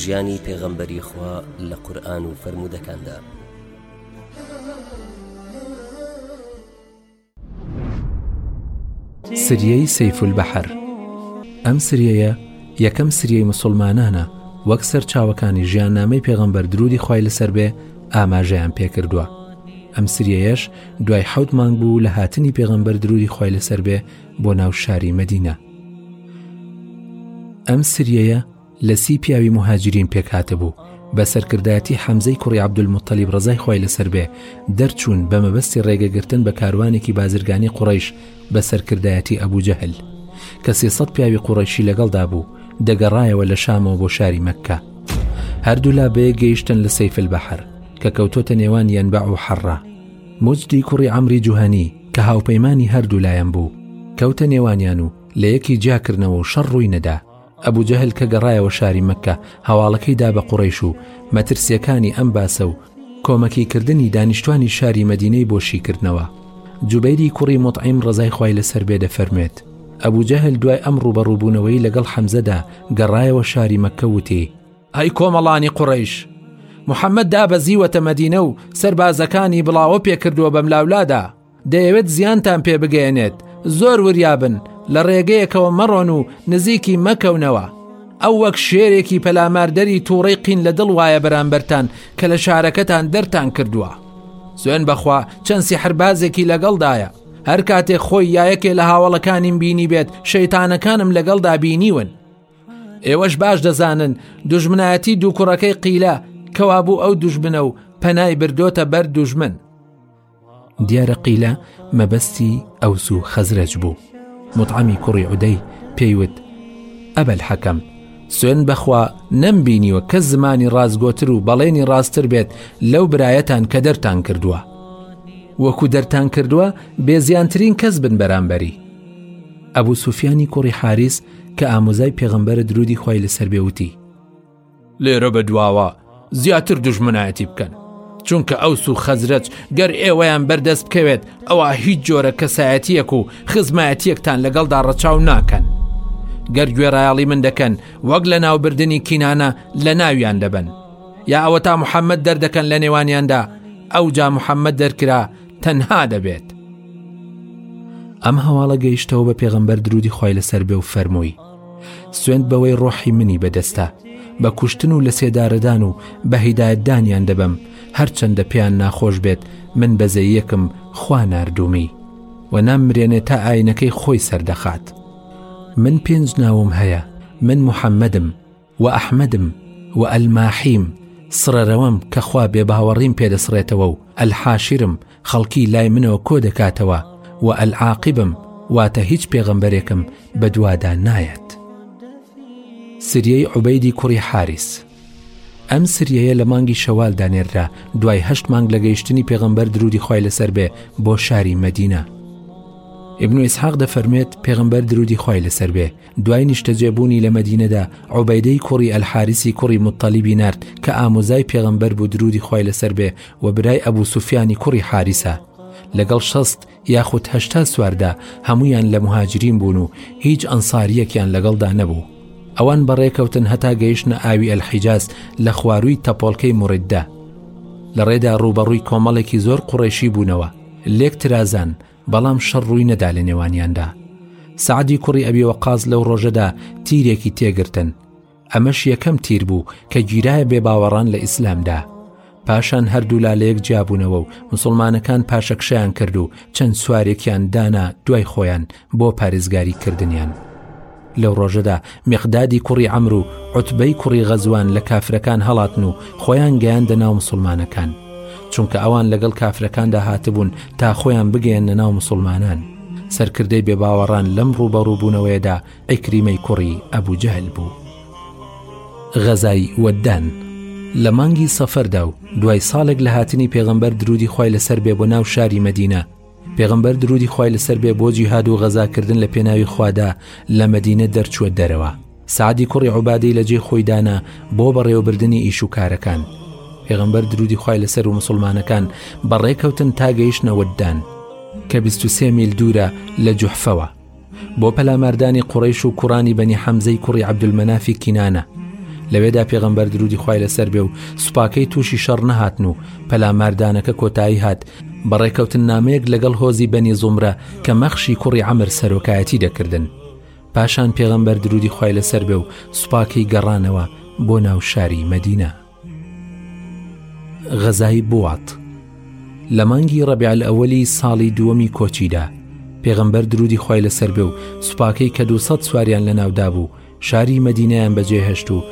ژیانی پێغەمبەری خوا لە قورئان و فەرموودەکاندا. سریەی سەیف البحر ئەم سریەیە یەکەم سریەی مسلمانانە وەک سەرچاوەکانی ژیان نامەی پێغەمبەر درودی خی لەسەر بێ ئاماژەیان پێکردووە ئەم سریەش دوای حوت مانگ بوو لە هاتنی پێغەمبەر درودی خی لەسەر بێ بۆ ناو شاری مەدینە ئەم سریەیە لە سی پیاوی موهاجرین پێکهاتبوو، بە سەرکردایەتی حەمزەی کوڕی عەبدولموتەلیب ڕەزای خوای لەسەر بێ، دەرچوون بە مەبەستی ڕێگەگرتن بە کاروانێکی بازرگانی قوڕەیش بە سەرکردایەتی ئەبو جەهل کە سێ سەد پیاوی قوڕەیشی لەگەڵدا بوو دەگەڕایەوە لە شامەوە بۆ شاری مەککە. هەردوولا بەیەک گەیشتن لە سەیف البحر کە کەوتۆتە نێوان یەنبەع و حەڕە. مجدی کوڕی عەمری جوهەنی کە هاوپەیمانی هەردوولایان بوو، کەوتە نێوانیان و لە یەکی جیا کردنەوە و شەڕ ڕووی نەدا. ئەبوو جەهل کە گەڕایەوە شاری مەکە هەواڵەکەی دا بە قوڕیش و مەترسیەکانی ئەم باسە و کۆمەکی کردنی دانیشتوانی شاری مەدینەی بۆ شیکردنەوە جوبەیری کوڕی مطعیم ڕزای خی لەسەر بێ دەفەرمێت ئەبوو جەهل دوای ئەم ڕوبەڕووبوونەوەی لەگەڵ حەمزەدا گەڕایەوە شاری مەکە وتی ئەی کۆمەڵانی قوڕیش محەممەد دابەزیوەتە مەدینە و سەربازەکانی بڵاوە پێکردووە بەم لاولادا دەیەوێت زیانتان پێ بگەیەنێت زۆر وریابن لە ڕێگەیەکەوە مەڕۆن و نزیکی مەکەونەوە ئەو وەک شێرێکی پەلاماردەری تووڕی قین لە دڵ وایە بەرامبەرتان کە لە شارەکەتان دەرتان کردووە سوێن بەخوا چەند سیحربازێکی لەگەڵدایە هەر کاتێ خۆی یایەکێ لە هاوڵەکانیم بینی بێت شەیتانەکانم لەگەڵدا بینیون ئێوەش باش دەزانن دژمنایەتی دوو کوڕەکەی قیلە کەوابوو ئەو دژمنە و پەنای بردۆتە بەر دژمن دیارە قیلە مەبەستی ئەوس و خەزرەج بوو مطعمی کوڕی عودەی پێیوت ئەبەل حەکەم سوێن بەخوا نەمبینیوە کە زمانی ڕازگۆتر و بەڵێنی ڕاستتر بێت لەو برایەتان کە دەرتان کردووە وەکو دەرتان کردووە بێزیانترین کەس بن بەرامبەری ئەبوو سوفیانی کوڕی حارس کە ئامۆزای پێغمبەرە درودی خی لەسەر بێوتی لێرە بە دواوە زیاتر دژمنایەتی بکەن چونکە ئەوس و خەزرەج گەر ئێوەیان بەردەست بکەوێت ئەوە هیچ جۆرە کەسایەتیەک و خزمایەتیەکتان لەگەڵدا ڕەچاو ناکەن گەر گوێڕایەڵی من دەکەن وەک لە ناوبردننی کینانە لە ناویان دەبن یا ئەوە تا محەممەد دەردەکەن لە نێوانیاندا ئەو جا محەممەد دەرکرا تەنها دەبێت ئەم هەواڵە گەیشتەوە بە پێغمبەر درودی خی لەسەر بێ و فەرمووی سوێند بەوەی ڕۆحی منی بەدەستە بە کوشتن و لە سێدارەدان و بە هیدایەتدانیان دەبم هەرچەندە پێیان ناخۆش بێت من بەزەیەکم خوا نردومی و نام مرێنێ تا ئاینەکەی خۆی سەردەخات من پێنج ناوم هەیە من محەممەدم و ئەحمەدم و ئەلماحیم، سڕەرەوەم کە خوا بێباوەڕیم پێ دەسڕێتەوە و ئەلحاشرم، خەڵکی لای منەوە کۆ دەکاتەوە و ئەلعاقبم، واتە هیچ پێغەمبەرێکم بەدوادا نایەت. سریەی عوبەیدی کوڕی حاریس ئەم سریەیە لە مانگی شەوال دانێررا دوای هەشت مانگ لە گەیشتنی پێغمبەر درودی خی لەسەر بێ بۆ شاری مەدینە ئبن و ئسحاق دەفەرمێت پێغمبەر درودی خی لەسەر بێ دوای نیشتەجێ بوونی لە مەدینەدا عوبەیدەی کوڕی ئەلحارسی کوڕی متەلیبی نرد کە ئامۆزای پێغەمبەر بوو درودی خی لەسەر بێ و برای ئەبوو سوفیانی کوڕی حارسە لەگەڵ شەست یاخود هەشتا سواردا هەمویان لە مهاجرین بوون و هیچ ئەنساریەکیان لەگەڵدا نەبوو ئەوان بەڕێکەوتن هەتا گەیشتە ئاوی ئەلحیجاز لە خوارووی تەپۆلکەی مڕددا لە ڕێدا ڕووبەڕووی کۆمەڵێکی زۆر قوڕێشی بوونەوە لێک ترازان بەڵام شەڕ ڕووی نەدا لە نێوانیاندا سعدی کوڕی ئەبی وەقاز لەو ڕۆژەدا تیرێکی تێگرتن ئەمەش یەکەم تیر بوو کە گیرایە بێ باوەڕان لە ئیسلامدا پاشان هەردوولا لە یەک جیابوونەوە و مسلمانەکان پاشەکشیان کرد و چەند سوارێکیان دانا دوای خۆیان بۆ پارێزگاری کردنیان. لەو ڕۆژەدا میقدادی کوڕی عەمرو و عوتبەی کوڕی غەزوان لە کافرەکان هەڵاتن و خۆیان گەیاندە ناو مسوڵمانەکان چونکە ئەوان لەگەڵ کافرەکاندا هاتبوون تا خۆیان بگەیەنە ناو مسوڵمانان سەرکردەی بێباوەڕان لەم ڕووبەڕووبوونەوەیەدا ئەیکریمەی کوڕی ئەبوو جەهل بوو غەزای وەدان لە مانگی سەفەردا و دوای ساڵێک لە هاتنی پێغەمبەر درودی خۆی لەسەر بێ بۆ ناو شاری مەدینە پێغەمبەر درودی خوای لەسەر بێ بۆ جیهاد و غەزاکردن لە پێناوی خوادا لە مەدینە دەرچووە دەرەوە سعدی کوڕی عوبادەی لە جێ خۆی دانا بۆ بەڕێوەبردننی ئیش و کارەکان پێغەمبەر درودی خوای لەسەر و مسلمانەکان بەڕێکەوتن تا گەیشتنەوەدان کە 23 میل دوورە لە جوحفەوە بۆ پەلاماردانی قوڕەیش و کوڕانی بەنی حەمزەی کوڕی عەبدولمەنافی کینانە لەوێدا پێغەمبەر درودی خوای لەسەر بێ و سوپاکەی تووشی شەڕ نەهاتن و پەلاماردانەکە کۆتایی هات بە ڕێکەوتن نامەیەک لەگەڵ هۆزی بەنی زومرە کە مەخشی کوڕی ئەمر سەرۆکایەتی دەکردن پاشان پێغەمبەر درودی خوای لەسەر بێ و سوپاکەی گەڕانەوە بۆ ناو شاری مەدینە غەزای بوات لە مانگی ڕەبی ئەوەلی ساڵی دووەمی کۆچیدا پێغەمبەر درودی خی لەسەر بێ و سوپاکەی کە دو سەد سواریان لە ناودا بوو شاری مەدینیان بەجێهێشت و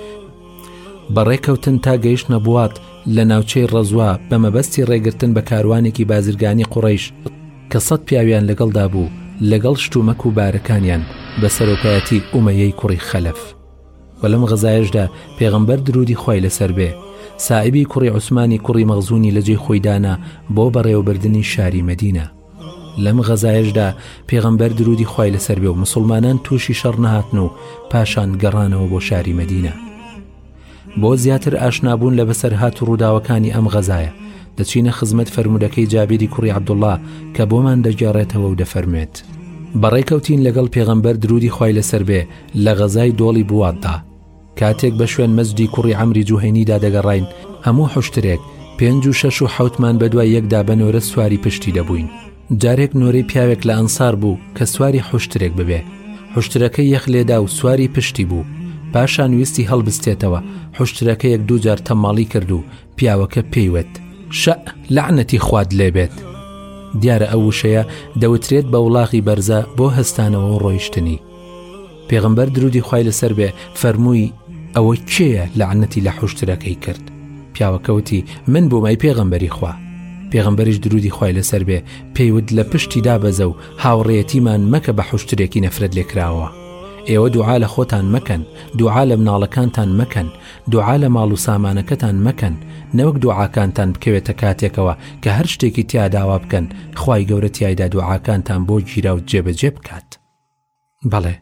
بەڕێکەوتن تا گەیشت نەبوات لە ناوچەی ڕەزوە بە مەبەستی ڕێگرتن بە کاروانێکی بازرگانی قوڕیش کە سەد پیاویان لەگەڵدا بوو لەگەڵ شتومەک و بارەکانیان بە سەرۆکایەتی ئومەیەی کوڕی خەلف وە لەم غەزایەشدا پێغەمبەر درودی خوای لەسەر بێ سائیبی کوڕی عوسمانی کوڕی مەغزونی لە جێی خۆی دانا بۆ بەڕێوەبردنی شاری مەدینە لەم غەزایەشدا پێغەمبەر درودی خوای لەسەر بێ و مسلمانان تووشی شەڕ نەهاتن و پاشان گەڕانەوە بۆ شاری مەدینە بۆ زیاتر ئاشنابوون لە بەسەر هات و ڕووداوەکانی ئەم غەزایە دەچینە خزمەت فەرمودەکەی جابیری کوڕی عبدوڵا کە بۆمان دەگەڕێتەوە و دەفەرمێت بەڕێکەوتین لەگەڵ پێغەمبەر درودی خوای لەسەر بێ لە غەزای دۆڵی بواتدا کاتێک بە شوێن مەجدی کوڕی عەمری جوهێنیدا دەگەڕین هەموو حشترێک پێنج و شەش و حوتمان بە دوای یەکدا بە نۆرە سواری پشتی دەبووین جارێک نۆرەی پیاوێک لە ئەنسار بوو کە سواری حشترێک ببێ حشترەکە یەخ لێدا و سواری پشتی بوو پاشان ویستی هەڵبستێتەوە حشترەکەیەک دووجار تەماڵی کرد و پیاوەکە پێیوت شە لەعنەتی خواد لێبێت دیارە ئەو وشەیە دەوترێت بە وڵاغی بەرزە بۆ هەستانەوە و ڕۆیشتنی پێغەمبەر درودی خوای لەسەر بێ فەرمووی ئەوە کێیە لەعنەتی لە حوشترەکەی کرد پیاوەکەوتی من بۆ مای پێغەمبەری خوا پێغەمبەریش درودی خوای لەسەر بێ پێیوت لە پشتی دابەزە و هاوڕێەتیمان مەکە بە حوشترێکی نەفرەت لێکراوە ئێوە دوعا لە خۆتان مەکەن دوعا لە مناڵەکانتان مەکەن دوعا لە ماڵ و سامانەکەتان مەکەن نەوەک دوعاکانتان بکەوێتە کاتێکەوە کە هەر شتێکی تیاداوا بکەن خی گەورە تایدا دوعاکانتان بۆ گیرا و جێبەجێ بکات. بەڵێ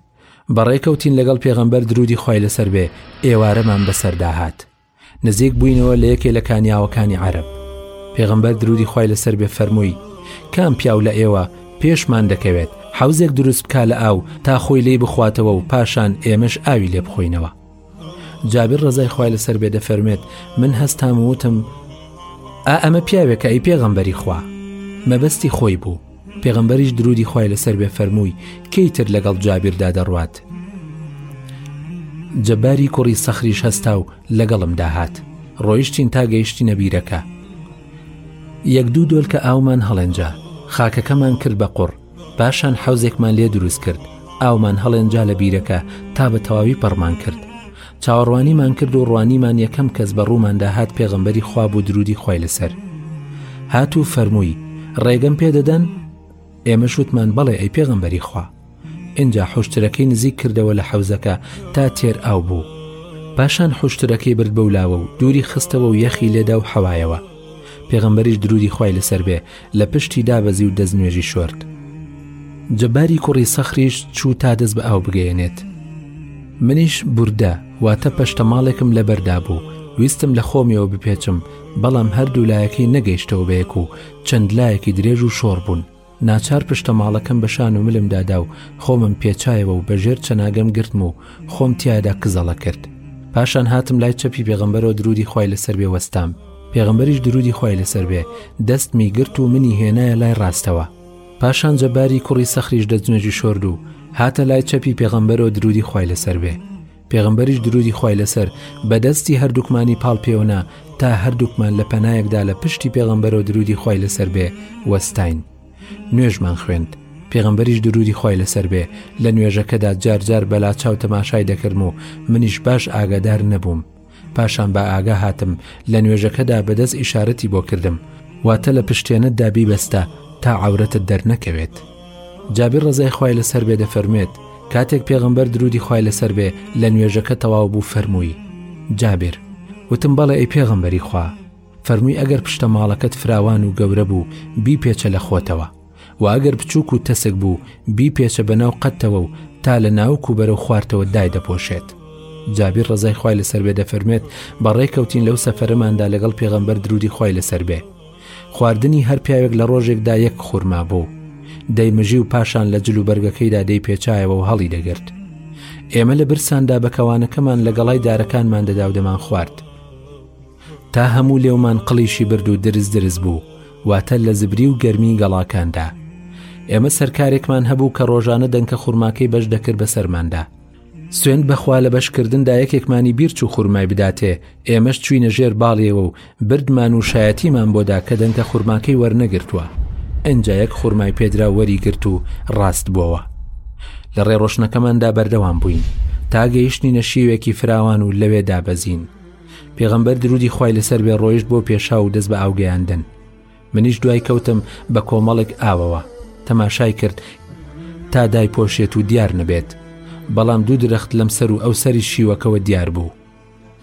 بەڕێکەوتین لەگەڵ پێغەمبەر درودی خی لەسەر بێ ئێوارەمان بەسەردا هات نزیک بووینەوە لە یەکێ لە کانیاوەکانی عرب پێغەمبەر درودی خی لەسەر بێ فەرمووی کام پیاو لە ئێوە پێشمان دەکەوێت حوزێک دروست بکە لە ئاو تا خۆی لی بخواتەوە و پاشان ئێمەش ئاوی لێ بخۆینەوە جابر ڕەزای خوای لەسەر بێ دەفەرمێت من هەستام وتم ئا ئەمە پیاوێکە ئەی پێغەمبەری خوا مەبەستی خۆی بوو پێغەمبەریش درودی خوای لەسەر بێ فەرمووی کەی تر لەگەڵ جابیردا دەڕوات جەباری کوڕی سەخریش هەستا و لەگەڵم داهات ڕۆیشتین تا گەیشتی نەبیرەکە یەک دوو دۆلکە ئاومان هەڵێنجا خاکەکەمان کرد بە قوڕ پاشان حەوزێکمان لێ دروست کرد ئاومان هەڵێنجا لە بیرەکە تا بە تەواوی پەڕمان کرد چاوەڕوانیمان کرد و ڕوانیمان یەکەم کەس بە ڕووماندا هات پێغمبەری خواب و درودی خی لەسەر هات و فەرمووی ڕێگەم پێدەدەن ئێمە شوتمان بەڵێ ئەی پێغمبەری خوا اینجا حشترەکەی نزیک کردەوە لە حەوزەکە تا تێر ئاو بوو پاشان حشترەکەی برد بەولاوە و دووری خستەوە و یەخی لێدا و حەوایەوە پێغەمبەریش درودی خوای لەسەر بێ لە پشتی دابەزی و دەست نوێژی شۆرد جەباری کوڕی سەخریش چوو تا دەست بە ئاو بگەیەنێت منیش بوردە واتە پەشتە ماڵێکم لەبەردا بوو ویستم لە خۆمیەوە بپێچم بەڵام هەردوو لایەکەی نەگەیشتەوە بەیەک و چەند لایەکی درێژ و شۆڕ بوون ناچار پشتە ماڵەکەم بە شان و ملم دادا و خۆمم پێچایەوە و بەژێر چەناگەم گرتم و خۆم تایدا کزەڵە کرد پاشان هاتم لای چەپی پێغمبەرەوە درودی خی لەسەر بێ وەستام پێغمبەریش درودی خی لەسەر بێ دەست می گرت و منی هێنایە لای ڕاستەوە پاشان جەباری کوڕی سەخریش دەجنێژی شۆرد و هاتە لای چەپی پێغمبەرەوە درودی خی لەسەر بێ پێغەمبەریش درودی خوای لەسەر بە دەستی هەردووکمانی پاڵ پێوەنا تا هەردووکمان لە پەنایەکدا لە پشتی پێغەمبەرەوە درودی خوای لەسەر بێ وەستین نوێژمان خوێند پێغەمبەریش درودی خوای لەسەر بێ لە نوێژەکەدا جارجار بەلا چاو تەماشای دەکردم و منیش باش ئاگادار نەبووم پاشان بە ئاگا هاتم لە نوێژەکەدا بە دەست ئیشارەتی بۆ کردم واتە لە پشتێنەتدا بیبەستە تا عورەتت دەرنەکەوێت جابر ڕزای خی لەسەر بێ دەفەرمێت کاتێک پێغمبەر درودی خی لەسەر بێ لە نوێژەکە تەواو بوو فەرمووی جابر وتم بەڵێ ئەی پێغمبەری خوا فەرمووی ئەگەر پشتە ماڵەکەت فراوان و گەورە بوو بی پێچە لە خۆتەوە و ئەگەر بچووک و تەسک بوو بیپێچە بە ناو قەتەوە و تا لە ناوک و بەرەو خوارتەوە دای دەپۆشێت جابیر ڕزای خی لەسەر بێ دەفەرمێت بە ڕێککەوتین لەو سەفەرماندا لەگەڵ پێغەمبەر درودی خی لەسەر بێ خواردنی هەر پیاوێک لە ڕۆژێکدا یەک خورما بوو دەیمژی و پاشان لە جل و بەرگەکەیدا دەی پێچایەوە و هەڵی دەگرت ئێمە لە برساندا بەکەوانەکەمان لە گەڵای دارەکانمان دەدا و دەمان خوارد تا هەموو لێومان قڵیشی برد و درز درز بوو واتە لە زبری و گەرمی گەڵاکاندا ئێمە سەرکارێکمان هەبوو کە ڕۆژانە دەنکە خورماکەی بەش دەکرد بە سەرماندا سوێن بەخوا لە بەشکردندا یەکێکمانی بیرچ و خورمای بداتێ ئێمەش چوینە ژێر باڵیەوە و بردمان و شایەتیمان بۆدا کە دەنکە خورماکەی وەرنەگرتووە ئەجا یەک خورمای پێدرا وەری گرت و ڕاست بووەوە لە ڕێڕۆشنەکەماندا بەردەوام بووین تا گەیشتنی نەشیوێکی فراوان و لەوێدا بەزین پێغەمبەر درودی خوای لەسەر بێ ڕۆیشت بۆ پێشا و دەست بە ئاوگەیاندن منیش دوای کەوتم بە کۆمەڵێک ئاوەوە تەماشای کرد تا دای پۆشێت و دیار نەبێت بەڵام دوو درەخت لەم سەر و ئەو سەری شیوەکەوە دیار بوو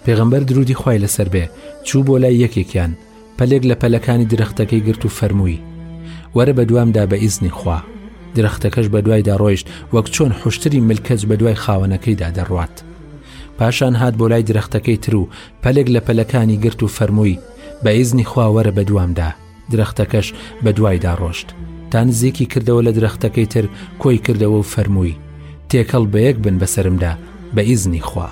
پێغەمبەر درودی خوای لەسەر بێ چوو بۆ لای یەکێکیان پەلێک لە پەلەکانی درەختەکەی گرت و فەرمووی وەرە بە دوامدا بە ئیزنی خوا درەختەکەش بە دوایدا ڕۆیشت وەک چۆن حشتری ملکەچ بە دوای خاوەنەکەیدا دەڕوات پاشان هات بۆ لای درەختەکەی تر و پەلێک لە پەلەکانی گرت و فەرمووی بە ئیزنی خواوەرە بە دوامدا درەختەکەش بە دوایدا ڕۆشت تا نزیکی کردەوە لە درەختەکەی تر کۆی کردەوە و فەرمووی تێکەڵ بەیەک بن بەسرمدا بە ئیزنی خوا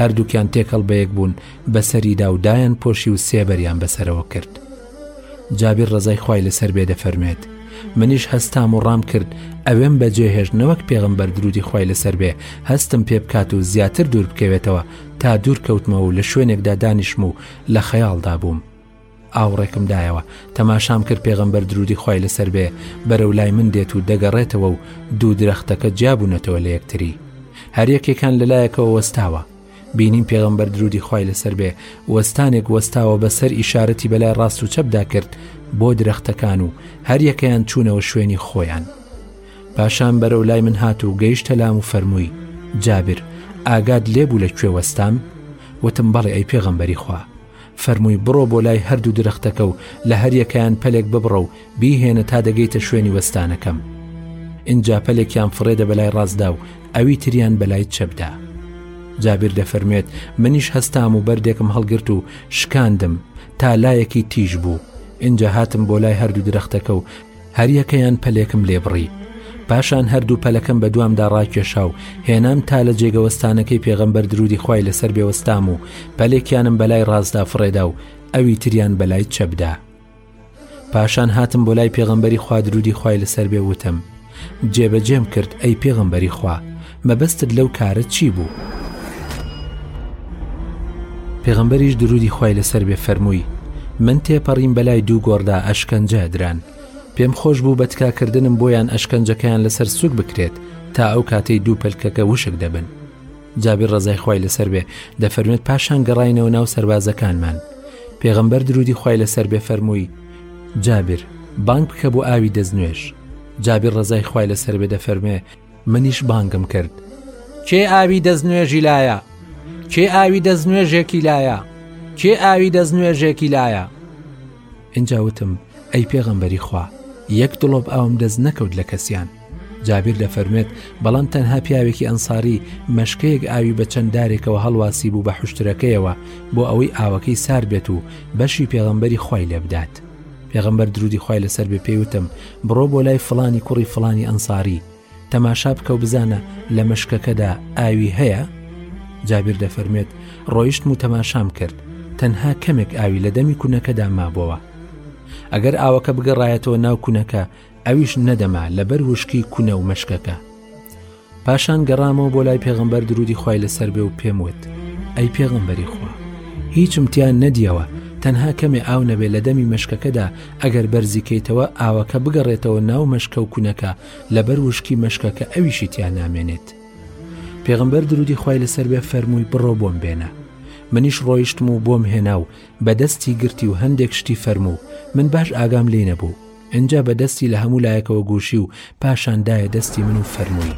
هەردووکیان تێکەڵ بەیەک بوون بەسەریدا و دایان پۆشی و سێبەریان بەسەرەوە کرد جابیر ڕزای خی لەسەر بێ دەفەرمێت منیش هەستام و ڕام کرد ئەوێم بەجێهێشت نەوەک پێغم بەردرودی خی لەسەر بێ هەستم پێ بکات و زیاتر دوور بکەوێتەوە تا دوور کەوتمەوە و لە شوێنێکدا دانیشم و لە خەیاڵدا بووم ئاوڕێکم دایەوە تەماشام کرد پێغەمبەر درودی خی لەسەر بێ بەرەو لای من دێت و دەگەڕێتەوە و دوو درەختەکە جیابوونەتەوە لە یەکتری هەریەکێکان لەلایەکەوە وەستاوە بینیم پێغەمبەر درودی خی لەسەر بێ وەستانێک وەستاوە بەسەر ئیشارەتی بەلای ڕاست و چەپدا کرد بۆ درەختەکان و هەریەکەیان چوونەوە شوێنی خۆیان پاشان بەرەو لای من هات و گەیشتە لام و فەرمووی جابر ئاگاد لێبوو لە کوێ وەستام وتم بەڵێ ئەی پێغەمبەری خوا فەرمووی بڕۆ بۆ لای هەردوو درەختەکە و لە هەریەکەیان پەلێک ببڕە و بیهێنە تا دەگەیتە شوێنی وەستانەکەم ئینجا پەلێکیان فڕێدە بەلای ڕاستدا و ئەوی تریان بەلای چەپدا جابیر دەفەرمێت منیش هەستام و بەردێکم هەڵگرت و شکاندم تا لایەکی تیژ بوو ئینجا هاتم بۆ لای هەردوو درەختەکە و هەریەکەیان پەلێکم لێبڕی پاشان هەردوو پەلەکەم بە دوامدا ڕاکێشا و هێنام تا لە جێگەوەستانەکەی پێغەمبەر درودی خی لەسەر بێوەستام و پەلێکیانم بەلای ڕاستدا فڕێدا و ئەوی تریان بەلای چەبدا پاشان هاتم بۆ لای پێغەمبەری خوادرودی خی لەسەر بێ وتم جێبەجێم کرد ئەی پێغەمبەری خوا مەبەستت لەو کارە چی بوو؟ پێغەمبەریش درودی خوای لەسەر بێ فەرمووی من تێپەڕیم بەلای دوو گۆڕدا ئەشکەنجە دران پێم خۆش بوو بە تکاکردنم بۆیان ئەشکەنجەکەیان لەسەر سوک بکرێت تا ئەو کاتەی دوو پلکەکە وشک دەبن جابی ڕزای خوای لەسەر بێ دەفەرمێت پاشان گەڕینەوە ناو سربازەکانمان پێغەمبەر درودی خوای لەسەر بێ فەرمووی جابر بانگ بکە بۆ ئاوی دەستنوێش جابی ڕزای خوای لەسەر بێ دەفەرمێ منیش بانگم کرد، کێ ئاوی دەستنوێژی لایە؟ کێ ئاوی دەستنوێژێکی لایە؟ کێ ئاوی دەستنوێژێکی لایە؟ ئینجا وتم، ئەی پێغەمبەری خوا، یەک دڵۆپ ئاوم دەست نەکەوت لە کەسیان. جابیر دەفەرموێت، بەڵام تەنها پیاوێکی ئەنساری مەشکەیەک ئاوی بە چەند دارێکەوە هەڵواسی بوو بە حوشترەکەیەوە بۆ ئەوەی ئاوەکەی سارد بێت و بەشی پێغەمبەری خوای لێ بدات. پێغەمبەر درودی خوای لەسەر بێ پێیوتم بڕۆ بۆ لای فلانی کوڕی فلانی ئەنساری تەماشا بکە و بزانە لە مشکەکەدا ئاوی هەیە جابیر دەفەرمێت ڕۆیشتم و تەماشام کرد تەنها کەمێک ئاوی لە دەمی کوونەکەدا مابەوە ئەگەر ئاوەکە بگەڕایەتەوە ناو کوونەکە ئەویش نەدەما لەبەر وشکی کونە و مەشکەکە پاشان گەڕامەوە بۆ لای پێغمبەر درودی خی لەسەر بێ و پێم وت ئەی پێغمبەری خوا هیچم تیان نەدیەوە تەنها کەمێ ئاو نەبێ لە دەمی مەشکەکەدا ئەگەر بەرزیکەیتەوە ئاوەکە بگەڕێتەوە ناو مەشکە و کونەکە لەبەر وشکی مەشکەکە ئەویشی تیا نامێنێت پێغمبەر درودی خی لەسەر بێ فەرمووی بڕۆ بۆم بێنە منیش ڕۆیشتم و بۆم هێنا و بەدەستی گرتی و هەندێک شتی فەرموو من باش ئاگام لی نەبوو ئینجا بە دەستی لە هەموو لایەکەوە گوشی و پاشان دایە دەستی من و فەرمووی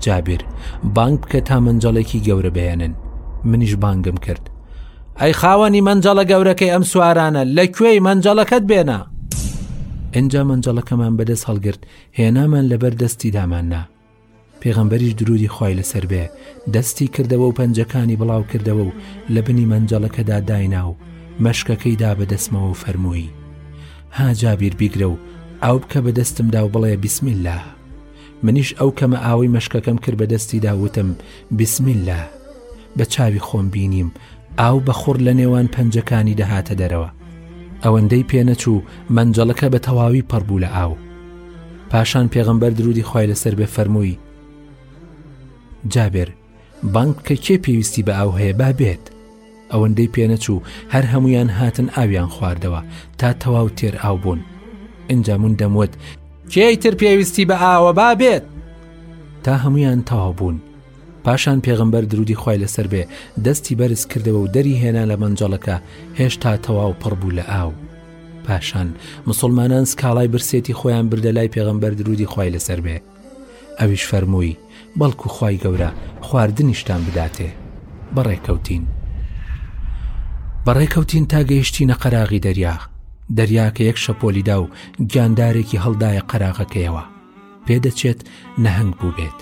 جابیر بانگ بکە تا منجەڵێکی گەورە بهێنن منیش بانگم کرد ئەی خاوەنی منجەڵە گەورەکەی ئەم سوارانە لە کوێی منجەڵەکەت بێنە ئینجا منجەڵەکەمان بەدەست هەڵگرت هێنامان لەبەر دەستی داماننا پێغەمبەریش درودی خوای لەسەر بێ دەستی کردەوە و پەنجەکانی بڵاو کردەوە و لە بنی مەنجەڵەکەدا داینا و مەشکەکەی دا بە دەستمەوە و فەرمووی هاجابیر بیگرە و ئاو بکە بە دەستمدا و بڵێ بسم الله منیش ئەو کەمە ئاوەی مەشکەکەم کرد بە دەستی داوتم بسم الله بە چاوی خۆم بینیم ئاو بەخوڕ لە نێوان پەنجەکانی دەهاتە دەرەوە ئەوەندەی پێنەچوو مەنجەڵەکە بە تەواوی پڕبوو لە ئاو پاشان پێغەمبەر درودی خوای لەسەر بێ فەرمووی جابێر بانگ بکە کێ پێویستی بە ئاو هەیە با بێت ئەوەندەی پێنەچوو هەر هەمویان هاتن ئاویان خواردەوە تا تەواو تێر ئاو بوون ئینجا من دەموت کێی تر پێویستی بە ئاوە با بێت تا هەمویان تەواو بوون پاشان پێغەمبەر درودی خوای لەسەر بێ دەستی بەرز کردەوە و دەری هێنا لە مەنجەڵەکە هێشتا تەواو پڕ بوو لە ئاو پاشان مسلمانان سکاڵای برسێتی خۆیان بردە لای پێغەمبەر درودی خوای لەسەر بێ ئەویش فەرمووی بەڵکو خی گەورە خواردنیشتان بداتێ بەڕێکەوتین بەڕێکەوتین تا گەیشتی نە قەراغی دەریا دەریا کە یەک شەپۆلیدا و گیاندارێکی هەڵدایە قەراغەکەیەوە پێدەچێت نەهنگ بوو بێت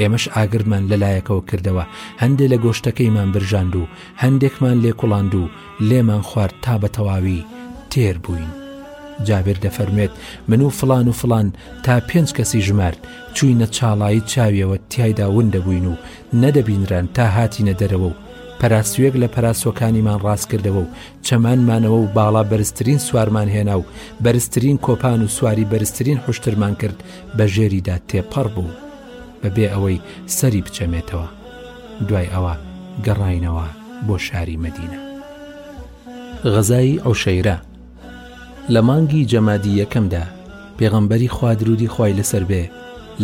ئێمەش ئاگرمان لە لایەکەوە کردەوە، هەندێ لە گۆشتەکەیمان برژاند و هەندێکمان لێکوڵاند و لێمان خوارد تا بە تەواوی تێر بووین. جابر دەفەرموێت من و فلان و فلان تا پێنج کەسی ژمارد چوینە چاڵایی چاویەوە تایدا ون دەبووین و نەدەبینران تا هاتینە دەرەوە و پەراسوێک لە پەراسوەکانیمان ڕاست کردەوە و چەمانمانەوە و باڵا بەرزترین سوارمان هێنا و بەرزترین کۆپان و سواری بەرزترین حشترمان کرد بە ژێریدا تێپەڕ بوو بەبێ ئەوەی سەری بچەمێتەوە، دوای ئەوە گەڕاینەوە بۆ شاری مەدینە. غەزای عوشەیرە، لە مانگی جەمادی یەکەمدا، پێغەمبەری خوا درودی خوای لەسەر بێ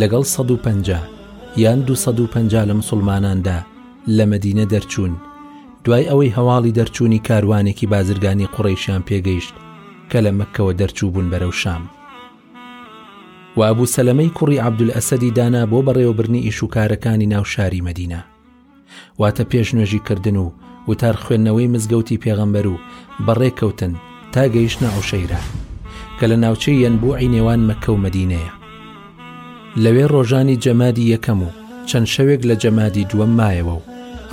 لەگەڵ سەد و پەنجا یان دوو سەد و پەنجا لە موسڵماناندا لە مەدینە دەرچوون، دوای ئەوەی هەواڵی دەرچوونی کاروانێکی بازرگانی قوڕەیشیان پێگەیشت کە لە مەککەوە دەرچووبوون بەرەو شام. و ئەبو سەلەمەی کوڕی عەبدولئەسەدی دانا بۆ بەڕێوەبرنی ئیش و کارەکانی ناو شاری مەدینە واتە پێش نوێژی کردن و وتار خوێندنەوەی مزگەوتی پێغەمبەر و بەڕێکەوتن تا گەیشتە عوشەیرە کە لە ناوچەی یەنبوعی نێوان مەکە و مەدینەیە لەوێ ڕۆژانی جەمادی یەکەم و چەند شەوێک لە جەمادی دووەم مایەوە و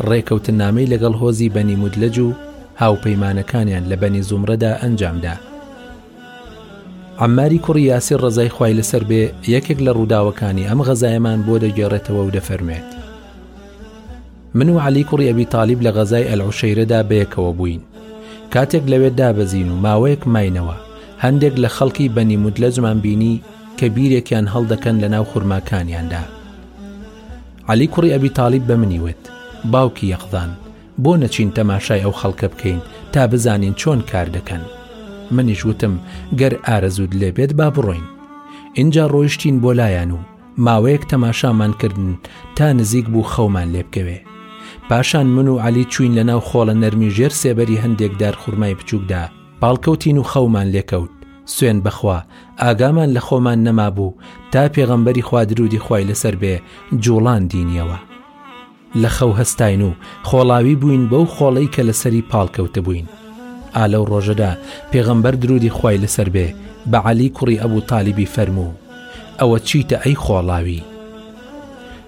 ڕێکەوتن نامەی لەگەڵ هۆزی بەنی مدلەج و هاوپەیمانەکانیان لە بەنی زومرەدا ئەنجامدا عەمماری کوڕی یاسر ڕەزای خوای لەسەر بێ یەکێک لە ڕووداوەکانی ئەم غەزایەمان بۆ دەگێڕێتەوە و دەفەرمێت من و عەلی کوڕی ئەبی تاالب لە غەزای ئەلعوشەیرەدا بەیەکەوە بووین کاتێک لەوێ دابەزین و ماوەیەک ماینەوە هەندێک لە خەڵکی بەنی مدلەجمان بینی کە بیرێکیان هەڵدەکەن لە ناو خورماکانیاندا عەلی کوڕی ئەبی تاالب بە منی وت باوکی یەقدان بۆ نەچین تەماشای ئەو خەڵکە بکەین تا بزانین چۆن کار دەکەن منیش وتم گەر ئارەزوود لێبێت با بڕۆین ئینجا ڕۆیشتین بۆ لایەن و ماوەیەک تەماشامان کردن تا نزیک بوو خەومان لێبکەوێ پاشان من و علی چوین لە ناو خۆڵە نەرمی ژێر سێبەری هەندێک دار خورمای بچووکدا پاڵکەوتین و خەومان لێکەوت سوێن بەخوا ئاگامان لە خۆمان نەمابوو تا پێغەمبەری خوادرودی خی لەسەر بێ جوڵان دینیەوە لە خەو هەستاین و خۆڵاوی بووین بەو خۆڵەی کە لەسەری پاڵکەوتبووین. ئا لەو ڕۆژەدا پێغەمبەر درودی خوای لەسەر بێ بە عەلی کوڕی ئەبو تالیبی فەرموو، ئەوە چیتە ئەی خۆڵاوی؟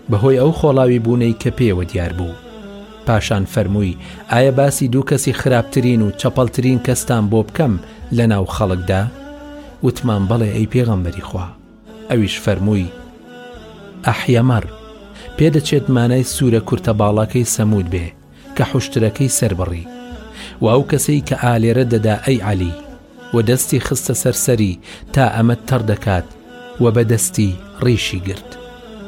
بەهۆی ئەو خۆڵاوی بوونەی کە پێیەوە دیار بوو. پاشان فەرمووی، ئایا باسی دوو کەسی خراپترین و چەپەڵترین کەستان بۆ بکەم لەناو خەڵکدا؟ وتمان، بەڵێ ئەی پێغەمبەری خوا. ئەویش فەرمووی، ئەحیەمەر، پێدەچێت مانای سوورە کورتە باڵاکەی سەموود بێ کە حوشترەکەی سەر بڕی. وە ئەو کەسەی کە ئالێرە دەدا ئەی عەلی، وە دەستی خستە سەر سەری تا ئەمە تەڕ دەکات، وە بە دەستی ڕیشی گرت.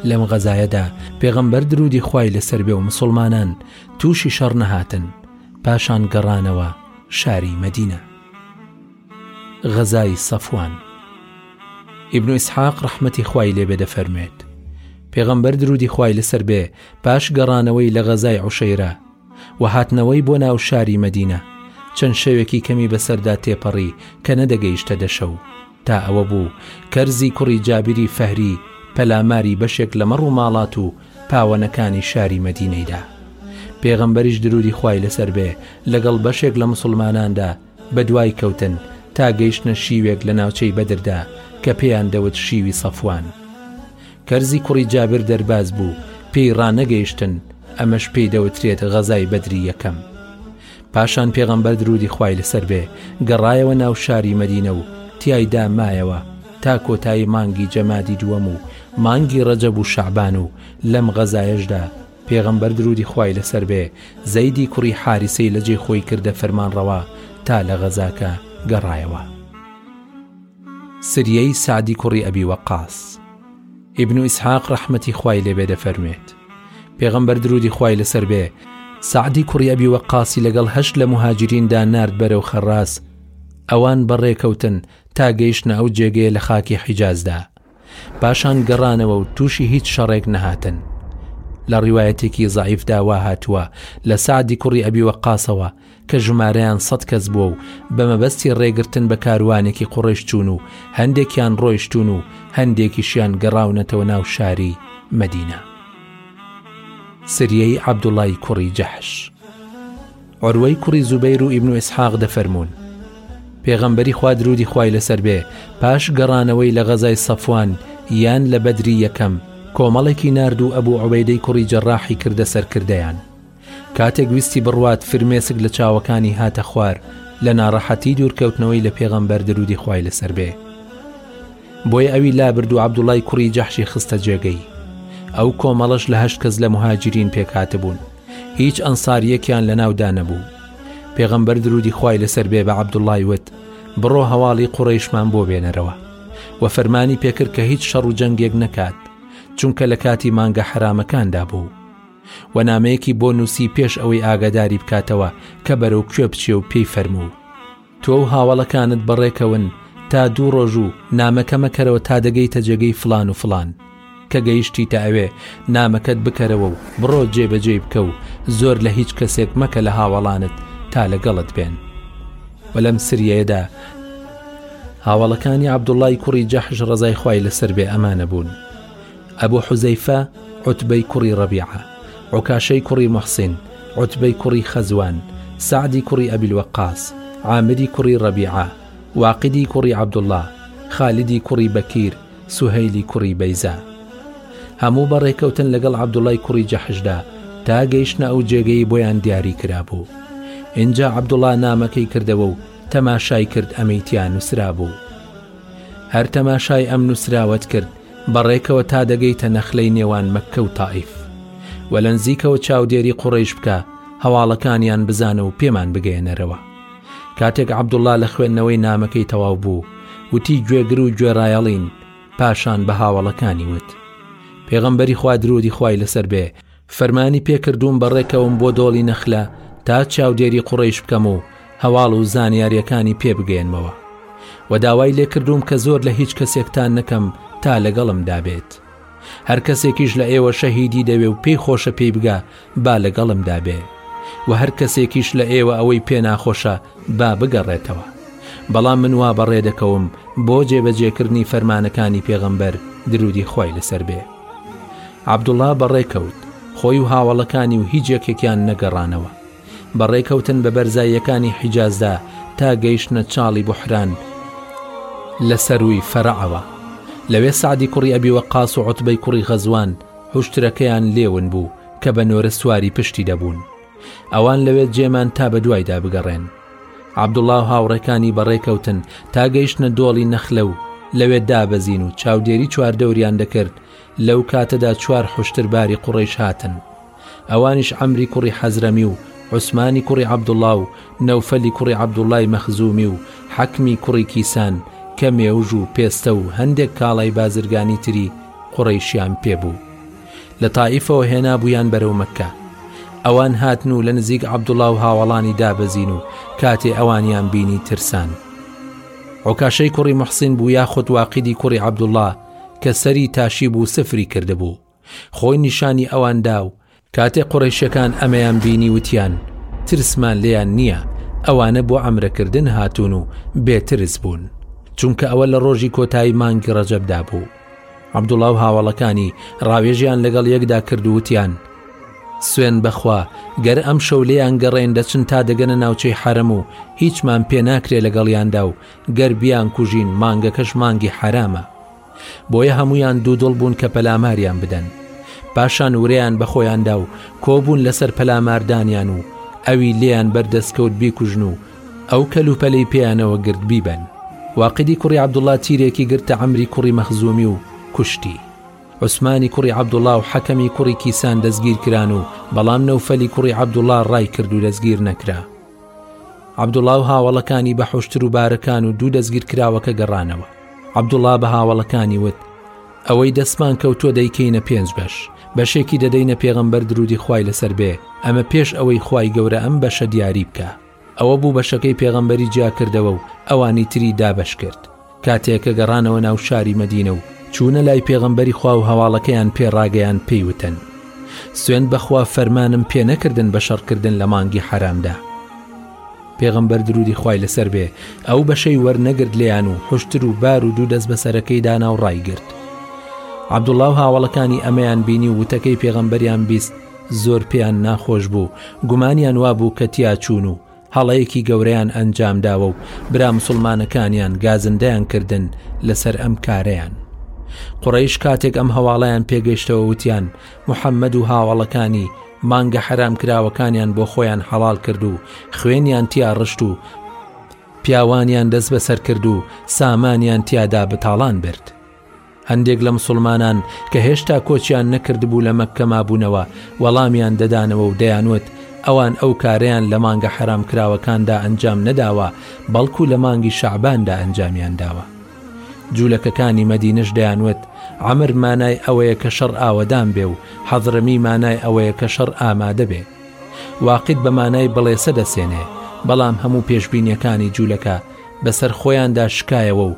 لەم غەزایەدا پێغەمبەر دروودی خوای لەسەر بێ و موسڵمانان تووشی شەڕ نەهاتن، پاشان گەڕانەوە شاری مەدینە. غەزای سەفوان ئیبن ئیسحاق ڕەحمەتی خوای لێبێ دەفەرموێت پێغەمبەر درودی خوای لەسەر بێ پاش گەڕانەوەی لە غەزای عوشەیرە و هاتنەوەی بۆ ناو شاری مەدینە چەند شەوێکی کەمی بەسەردا تێپەڕی کە نەدەگەیشتە دەشەو تا ئەوە بوو کەرزی کوڕی جابیری فەهری پەلاماری بەشێک لە مەڕ و ماڵات و پاوەنەکانی شاری مەدینەیدا پێغەمبەریش درودی خوای لەسەر بێ لەگەڵ بەشێک لە مسلماناندا بەدوای کەوتن تا گەیشتنە شیوێک لە ناوچەی بەدردا کە پێیان دەوت شیوی سەفوان کەرزی کوڕی جابر دەرباز بوو پێی ڕانەگەیشتن ئەمەش پێی دەوترێت غەزای بەدری یەکەم پاشان پێغەمبەر درودی خوای لەسەر بێ گەڕایەوە ناو شاری مەدینە و تیایدا مایەوە تا کۆتایی مانگی جەمادی دووەم و مانگی ڕەجەب و شەعبان و لەم غەزایەشدا پێغەمبەر درودی خوای لەسەر بێ زەیدی کوڕی حاریسەی لە جێ خۆی کردە فەرمانڕەوا تا لە غەزاکە گەڕایەوە سریەی سەعدی کوڕی ئەبی وەقاس ئیبن و ئیسحاق ڕەحمەتی خوای لێبێ دەفەرمێت پێغەمبەر درودی خوای لەسەر بێ سعدی کوڕی ئەبی وەقاسی لەگەڵ هەشت لە مهاجریندا نرد بەرەو خەڕاز ئەوان بەڕێکەوتن تا گەیشتە ئەو جێگەیە لە خاکی حیجازدا پاشان گەڕانەوە و تووشی هیچ شەڕێک نەهاتن لە ڕیواەتێکی زعیف داوا هاتووە لە سعدی کوڕی ئەبی وە قاسەوە کە ژمارەیان سەد کەس بووە و بە مەبەستی ڕێگرتن بە کاروانێکی قوڕش چوون و هەندێکیان ڕۆیشتون و هەندێکیشیان گەڕاونەتەوە ناو شاری مەدینە سریەی عەبدوڵای کوڕی جەحش. عروەی کوڕی زوبەیر و ئیبن و ئیسحاق دەفەرموون، پێغەمبەری خوا درودی خوای لەسەر بێ پاش گەڕانەوەی لە غەزای سەفوان یان لە بەدری یەکەم کۆمەڵێکی نارد و ئەبو عوبەیدەی کوڕی جەراحی کردە سەرکردەیان کاتێک ویستی بڕوات فرمێسک لە چاوەکانی هاتە خوار لە ناڕەحەتی دوورکەوتنەوەی لە پێغەمبەر درودی خوای لەسەر بێ بۆیە ئەوی لابرد و عەبدوڵای کوڕی جەحشی خستە جێگەی ئەو کۆمەڵەش لە هەشت کەس لە مهاجرین پێکهاتبوون هیچ ئەنساریەکیان لەناودا نەبوو پێغەمبەر درودی خوای لەسەر بێ بە عەبدوڵای وت بڕۆ هەواڵی قوڕیشمان بۆ بێنەرەوە و فەرمانی پێکرد کە هیچ شەڕ و جەنگێک نەکات چونکە لە کاتی مانگە حرامەکاندا بوو و نامەیەکی بۆ نووسی پێش ئەوەی ئاگاداری بکاتەوە کە بەرەو کوێ بچێ و پێی فەرموو تۆ و هاوەڵەکانت بەڕێکەون تا دوو ڕۆژ و نامەکە مەکەرەوە تا دەگەیتە جێگەی فڵان و فڵان. کە گەیشتیتە ئەوێ، نامەکەت بکەرەوە و بڕۆ جێبەجێی بکە و زۆر لە هیچ کەسێک مەکە لە هاوەڵانت تا لەگەڵت بێن. و لەم سریەیەدا هاوەڵەکانی عەبدوڵڵای کوڕی جەحش ڕەزای خوای لەسەر بێ ئەمانە بوون. ئەبو حوزەیفە، عوتبەی کوڕی ڕەبیعە، عوکاشەی کوڕی موحسین، عوتبەی کوڕی خەزوان، سەعدی کوڕی ئەبی الوەقاس، عامری کوڕی ڕەبیعە، واقدی کوڕی عەبدوڵڵا، خالیدی کوڕی بەکیر، سوهەیلی کوڕی بەیزا. هەموو بە ڕێکەوتن لەگەڵ عەبدوڵای کوڕی جەحشدا تا گەیشتنە ئەو جێگەی بۆیان دیاری کرابوو. ئینجا عەبدوڵا نامەکەی کردەوە و تەماشای کرد ئەمەی تیا نووسرابوو. هەر تەماشای ئەم نووسراوەت کرد، بە ڕێکەوە تا دەگەیتە نەخلەی نێوان مەککە و تائیف و لە نزیکەوە چاودێری قوڕەیش بکە هەواڵەکانیان بزانە و پێمان بگەیەنەرەوە کاتێک عەبدوڵا لە خوێندنەوەی نامەکەی تەواو بوو وتی گوێگر و گوێڕایەڵین پاشان بە هاوەڵەکانی وت پێغەمبەری خوا درودی خوای لەسەر بێ فەرمانی پێ کردووم بەڕێکەوم بۆ دۆڵی نەخلە تا چاودێری قوڕەیش بکەم و هەواڵ و زانیارییەکانی پێ بگەێنمەوە و داوای لێ کردووم کە زۆر لە هیچ کەسێکتان نەکەم تا لەگەڵم دابێت هەر کەسێکیش لە ئێوە شەهیدی دەوێ و پێی خۆشە پێی بگا با لەگەڵم دابێ و هەر کەسێکیش لە ئێوە ئەوەی پێ ناخۆشە با بگەڕێتەوە بەڵام من وا بەڕێ دەکەوم بۆ جێبەجێکردنی فەرمانەکانی پێغەمبەر درودی خی لەسەر بێ عەبدوڵا بەڕێ کەوت، خۆی و هاوەڵەکانی و هیچ یەکێکیان نەگەڕانەوە. بەڕێ کەوتن بە بەرزاییەکانی حیجازدا تا گەیشتنە چاڵی بوحران لە سەرووی فەرەعەوە. لەوێ سەعدی کوڕی ئەبی وەقاس و عوتبەی کوڕی غەزوان حوشترەکەیان لێ ون بوو کە بە نۆرە سواری پشتی دەبوون. ئەوان لەوێ جێمان تا بە دوایدا بگەڕێن. عەبدوڵا و هاوڕێکانی بەڕێ کەوتن تا گەیشتنە دۆڵی نەخلە و لەوێ دابەزین و چاودێری چواردەوریان دەکرد لەو کاتەدا چوار حوشتر باری قوڕەیش هاتن، ئەوانیش عەمری کوڕی حەزرەمی و عوسمانی کوڕی عەبدوڵڵا و نەوفەلی کوڕی عەبدوڵڵای مەخزوومی و حەکمی کوڕی کیسان کە مێوژ و پێستە و هەندێک کاڵای بازرگانی تری قوڕەیشیان پێ بوو لە تائیفەوە هێنابوویان بەرەو مەککە. ئەوان هاتن و لە نزیک عەبدوڵڵا و هاوەڵانی دابەزین و کاتێ ئەوانیان بینی ترسان. عوکاشەی کوڕی موحسین بوو یاخود واقیدی کوڕی عەبدوڵڵا، کە سەری تاشیبوو سفری کردبوو خۆی نیشانی ئەوان دا و کاتێ قوڕەیشەکان ئەمەیان بینی وتیان ترسمان لێیان نییە ئەوانە بۆ عەمرەکردن هاتوون و بێترس بوون چونکە ئەوە لە ڕۆژی کۆتایی مانگی ڕەجەبدا بوو عەبدوڵا و هاوەڵەکانی ڕاوێژیان لەگەڵ یەکدا کرد وتیان سوێن بەخوا گەر ئەم شەولەیان گەڕێن دەچن تا دەگەنە ناوچەی حرەم و هیچمان پێ ناکرێ لەگەڵیاندا و گەر بیانکوژین مانگەکەش مانگی حەرامە بۆیە هەمویان دوودڵ بوون کە پەلاماریان بدەن پاشان ورەیان بەخۆیاندا و کۆبوون لەسەر پەلاماردانیان و ئەوی لێیان بەردەستکەوت بیکوژن و ئەو کەلوپەلەی پێیانەوە گرت بیبەن واقیدی کوڕی عەبدوڵڵا تیرێکی گرتە عەمری کوڕی مەخزومی و کوشتی عوسمانی کوڕی عەبدوڵڵا و حەکەمی کوڕی کیسان دەستگیرکران و بەڵام نەوفەلی کوڕی عەبدوڵڵا ڕایکرد و دەستگیرنەکرا. عەبدوڵا و هاوەڵەکانی بە حوشتر و بارەکان و دوو دەستگیرکراوەکە گەڕانەوە عەبدوڵا بە هاوەڵەکانی وت ئەوەی دەستمان کەوتووە دەیکەینە پێنج بەش بەشێکی دەدەینە پێغەمبەر درودی خوای لەسەر بێ ئەمە پێش ئەوەی خوای گەورە ئەم بەشە دیاری بکە ئەوە بوو بەشەکەی پێغەمبەری جیاکردەوە و ئەوانی تری دابەش کرد کاتێ کە گەڕانەوە ناو شاری مەدینە و چوونە لای پێغەمبەری خوا و هەواڵەکەیان پێ ڕاگەیان پێی وتن سوێن بەخوا فەرمانم پێ نەکردن بە شەڕکردن لە مانگی حەرامدا پێغەمبەر درودی خوای لەسەر بێ ئەو بەشەی وەرنەگرت لێیان و حشتر و بار و دوو دەست بەسەرەکەی دانا و ڕایگرت عبدوڵا و هاوڵەکانی ئەمەیان بینی و وتەکەی پێغەمبەریان بیست زۆر پێیان ناخۆش بوو گومانیان وابوو کە تیاچوون و هەڵەیەکی گەورەیان ئەنجامداوە و برا مسوڵمانەکانیان گازندەیان کردن لەسەر ئەم کارەیان قڕیش کاتێک ئەم هەواڵیان پێگەشتەوە وتیان محەممەد و هاوڵەکانی مانگە حرام کراوەکانیان بۆ خۆیان حەڵال کرد و خوێنیان تیا ڕشت و پیاوانیان دەست بەسەر کرد و سامانیان تیادا بەتاڵان برد هەندێک لە مسوڵمانان کە هێشتا کۆچیان نەکردبوو لە مەککە مابوونەوە وەڵامیان دەدانەوە و دەیانوت ئەوان ئەو کارەیان لە مانگە حەرام کراوەکاندا ئەنجام نەداوە بەڵکو لە مانگی شەعباندا ئەنجامیان داوە جوولەکەکانی مەدینەش دەیانوت عەمر مانای ئەوەیە کە شەڕ ئاوەدان بێ و حەزرەمی مانای ئەوەیە کە شەڕ ئامادە بێ واقیت بە مانای بڵێسە دەسێنێ بەڵام هەموو پێشبینیەکانی جوولەکە بەسەر خۆیاندا شکایەوە و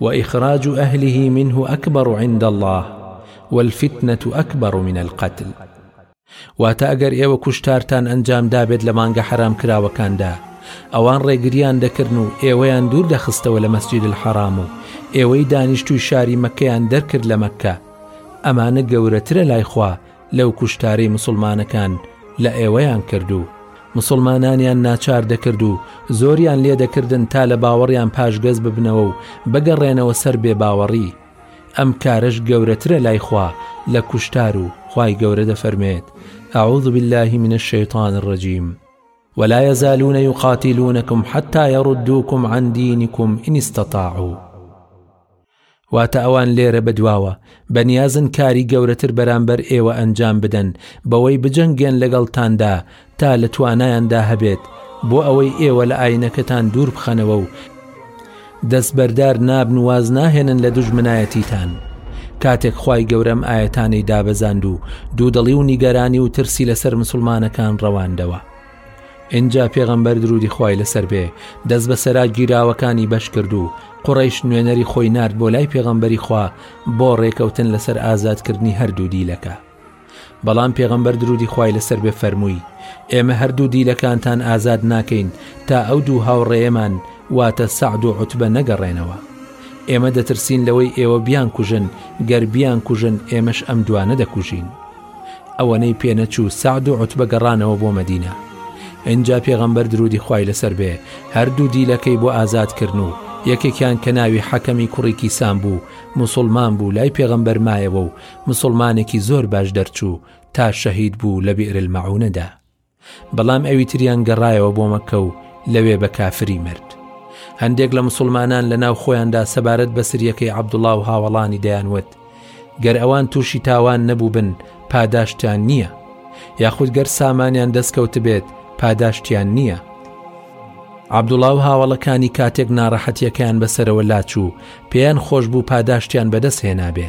و اخراج اهله منه اکبر عند اللە و الفتنە اکبر من القتل واتە ئەگەر ئێوە کوشتارتان ئەنجام دابێت لە مانگە حرام کراوەکاندا ئەوان ڕێگریان دەکردن و ئێوەیان دوور دەخستەوە لە مەسجد الحرام و ئێوەی دانیشتوی شاری مەکەیان دەرکرد لە مەکە ئەمانە گەورەترە لای خوا لەو کوشتارەی مسوڵمانەکان لە ئێوەیان کرد و مسوڵمانانیان ناچار دەکرد و زۆریان لێ دەکردن تا لە باوەڕیان پاشگەز ببنەوە و بگەڕێنەوە سەر بێ باوەڕی ئەم کارەش گەورەترە لای خوا لە کوشتار و خوای گەورە دەفەرمێت أعوذ بالله من الشيطان الرجيم ولا يزالون يقاتلونكم حتى يردوكم عن دينكم إن استطاعوا واتە ئەوان لێرە بەدواوە بەنیازن کاری گەورەتر بەرامبەر ئێوە ئەنجام بدەن بەوەی بجەنگێن لەگەڵتاندا تا لە توانایاندا هەبێت بۆ ئەوەی ئێوە لە ئاینەکەتان دوور بخەنەوە و دەست بەردار نابن واز ناهێنن لە دوژمنایەتیتان کاتێک خی گەورەم ئاەتانی دابەزاند و دوودڵی و نیگەرانی و ترسی لەسەر مسلمانەکان ڕەواندەوە. ئینجا پێغەمبەر درودی خوای لەسەر بێ دەست بە سەرا گیراوەکانی بەش کرد و قوڕیش نوێنەری خۆی نرد بۆ لای پێغەمبەری خوا بۆ ڕێکەوتن لەسەر ئازادکردنی هەردوو دیلەکە بەڵام پێغەمبەر درودی خوای لەسەر بێ فەرمووی ئێمە هەردوو دیلەکانتان ئازاد ناکەین تا ئەو دوو هاوڕێمان واتە سەعد و عوتبە نەگەڕێنەوە ئێمە دەترسین لەوەی ئێوە بیان کوژن گەر بیان کوژن ئێمەش ئەم دوانە دەکوژین ئەوەنەی پێ نەچوو سەعد و عوتبە گەڕانەوە بۆ مەدینە ئینجا پێغەمبەر درودی خوای لەسەر بێ هەردوو دیلەکەی بۆ ئازاد کردن و یەکێکیان کە ناوی حەکەمی کوڕی کیسان بوو موسڵمان بوو لای پێغەمبەر مایەوە و موسڵمانێکی زۆر باش دەرچوو تا شەهید بوو لە بیئرلمەعونەدا بەڵام ئەوی تریان گەڕایەوە بۆ مەککە و لەوێ بە کافری مرد هەندێک لە مسلمانان لە ناو خۆیاندا سەبارەت بە سریەکەی عەبدوڵا و هاوەڵانی دەیانوت گەر ئەوان تووشی تاوان نەبوو بن پاداشتیان نییە یاخود گەر سامانیان دەستکەوت بێت پاداشتیان نییە عبدوڵا و هاوڵەکانی کاتێک ناڕەحەتیەکەیان بەسەرەوە لاچوو پێیان خۆش بوو پاداشتیان بەدەست هێنابێ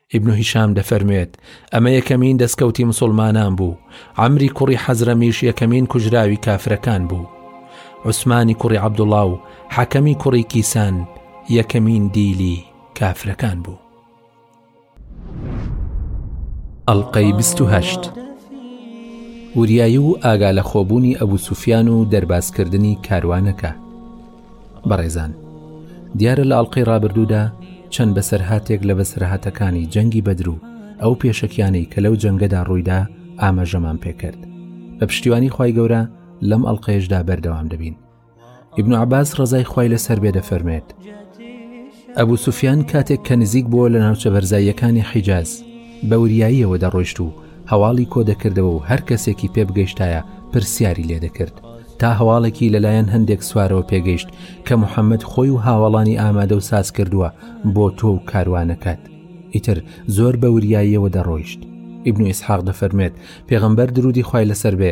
ئیبن هیشام دەفەرموێت ئەمە یەکەمین دەستکەوتی مسلمانان بوو ئەمری کوڕی حەزرەمیش یەکەمین کوژراوی کافرەکان بوو عوسمانی کوڕی عەبدوڵا و حەکەمی کوڕی کیسان یەکەمین دیلی کافرەکان بوو ئەڵلقەی 28 وریایی و ئاگا لە خۆبوونی ئەبوو سوفیان و دەربازکردنی کاروانەکە بەڕێزان دیارە لە ئەڵلقەی ڕابردوودا چەند بەسەرهاتێک لە بەسەرهاتەکانی جەنگی بەدرو ئەو پێشەکیانەی کە لەو جەنگەدا ڕوویدا ئاماژەمان پێکرد بە پشتیوانی خی گەورە لەم ئەڵلقەیشدا بەردەوام دەبین ابن عباس ڕزای خی لەسەر بێ دەفەرمێت ئەبو سوفیان کاتێک کە نزیک بووە لە ناوچە بەرزاییەکانی حیجاز بە وریاییەوە دەڕۆیشت و هەواڵی کۆ دەکردەوە و هەر کەسێکی پێ بگەیشتایە پرسیاری لێ دەکرد تا هەواڵێکی لەلایەن هەندێک سوارەوە پێگەیشت کە محەممەد خۆی و هاوەڵانی ئامادە و ساز کردووە بۆ تۆ و کاروانەکەت ئیتر زۆر بە وریاییەوە دەڕۆیشت ئیبن و ئیسحاق دەفەرمێت پێغەمبەر درودی خی لەسەر بێ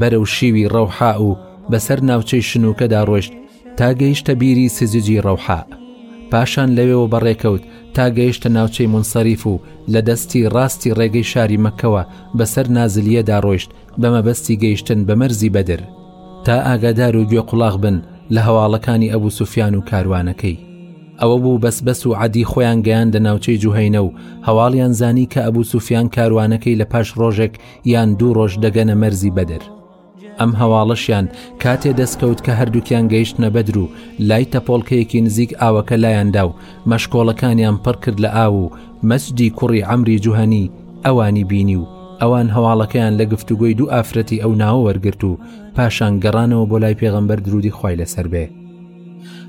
بەرەو شیوی ڕەوحا و بەسەر ناوچەی شنوکەدا ڕۆشت تا گەیشتە بیری سزجی ڕەوحا پاشان لەوێەوە بەڕێکەوت تا گەیشتە ناوچەی منسەریف و لە دەستی ڕاستی ڕێگەی شاری مەکەوە بەسەر نازلیەدا ڕۆشت بە مەبەستی گەیشتن بە مەرزی بەدر تا ئاگادار و گوێ قوڵاغ بن لە هەواڵەکانی ئەبوو سوفیان و کاروانەکەی ئەوە بوو بەس بەس و عادی خۆیان گەیان دە ناوچەی جوهینە و هەواڵیان زانی کە ئەبوو سوفیان کاروانەکەی لە پاش ڕۆژێک یان دوو ڕۆژ دەگەنە مەرزی بەدر ئەم هەواڵەشیان کاتێ دەستکەوت کە هەردووکیان گەیشتنە بەدر و لای تەپۆڵکەیەکی نزیک ئاوەکە لایاندا و مەشکۆڵەکانیان پڕ کرد لە ئاو و مەسجدی کوڕی ئەمری جوهنی ئەوانی بینی و ئەوان هەواڵەکەیان لە گفتوگۆی دوو ئافرەتی ئەو ناوە وەرگرت و پاشان گەڕانەوە بۆ لای پێغەمبەر درودی خی لەسەر بێ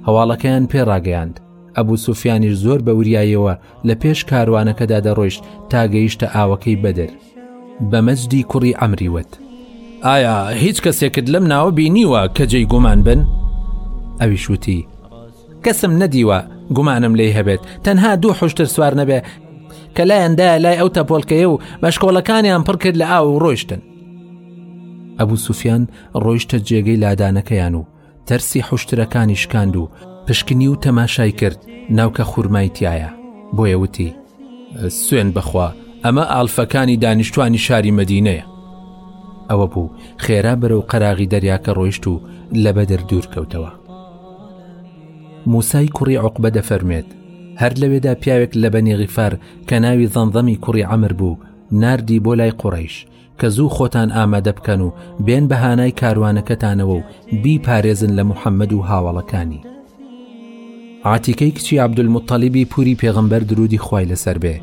هەواڵەکەیان پێڕاگەیاند ئەبوو سوفیانیش زۆر بە وریایەوە لە پێش کاروانەکەدا دەڕۆیشت تا گەیشتە ئاوەکەی بەدر بە مەجدی کوڕی ئەمری وت ئایا هیچ کەسێکت لەم ناوە بینیوە کە جێی گومان بن ئەویش وتی کەسم نەدیوە گومانم لی هەبێت تەنها دوو حشتر سوار نەبێ کە لایەندایە لای ئەو تەپۆلکەیە و مەشکۆڵەکانیان پڕ کرد لە ئاو و ڕۆیشتن ئەبوو سوفیان ڕۆیشتە جێگەی لادانەکەیان و ترسی حوشترەکانی شکاند و پشکنی و تەماشای کرد ناوکە خورمای تایە بۆیە وتی سوێن بخوا ئەمە ئالفەکانی دانیشتوانی شاری مەدینەیە ئەوە بوو خێرا بەرەو قەراغی دەریاکە ڕۆیشت و لە بەدر دوورکەوتەوە موسای کوڕی عقبە دەفەرمێت هەر لەوێدا پیاوێک لە بەنی غیفار کە ناوی زەنزەمی کوڕی ئەمر بوو نردی بۆ لای قوڕیش کە زوو خۆتان ئامادە بکەن و بێن بە هانای کاروانەکەتانەوە و بیپارێزن لە محەممەد و هاوڵەکانی عاتیکەی کچی عبدولمطلیبی پوری پێغمبەر درودی خی لەسەر بێ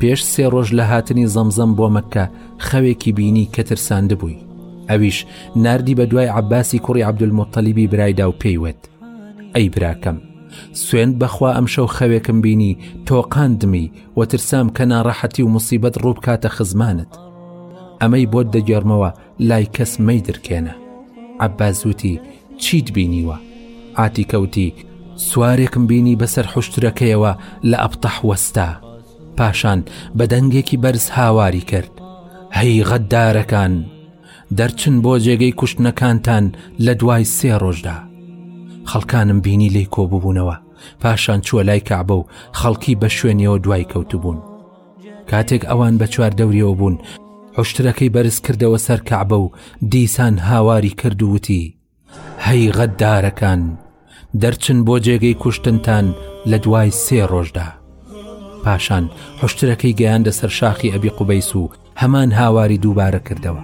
پێش سێ ڕۆژ لە هاتنی زەمزەم بۆ مەکە خەوێکی بینی کە ترساند بووی ئەویش نردی بە دوای عباسی کوڕی عبدولمطلیبی برایدا و پێیوت ئەی براکەم سوێند بەخوا ئەم شەو خەوێکم بینی تۆقاندمی وەترسام کە ناڕەحەتی و مصیبەت ڕووبکاتە خزمانت ئەمەی بۆت دەگێڕمەوە لای کەس مەیدرکێنە عباس وتی چیت بینیوە عاتی کەوتی سوارێکم بینی بەسەر حشترەکەیەوە لە ئەبتەح وەستا پاشان بە دەنگێکی بەرز هاواری کرد هەی غەددارەکان دەرچن بۆ جێگەی کوشتنەکانتان لە دوای سێ ڕۆژدا خەڵکانم بینی لی کۆببوونەوە پاشان چووە لای کەعبە و خەڵکی بە شوێنیەوە دوای کەوتبوون کاتێک ئەوان بە چوار دەوریەوە بوون حشترەکەی بەرز کردەوە سەر کەعبە و دیسان هاواری کرد و وتی هەی غەددارەکان دەرچن بۆ جێگەی کوشتنتان لە دوای سێ ڕۆژدا پاشان حشترەکەی گەیاندە سەر شاخی ئەبی قوبەیس و هەمان هاواری دووبارە کردەوە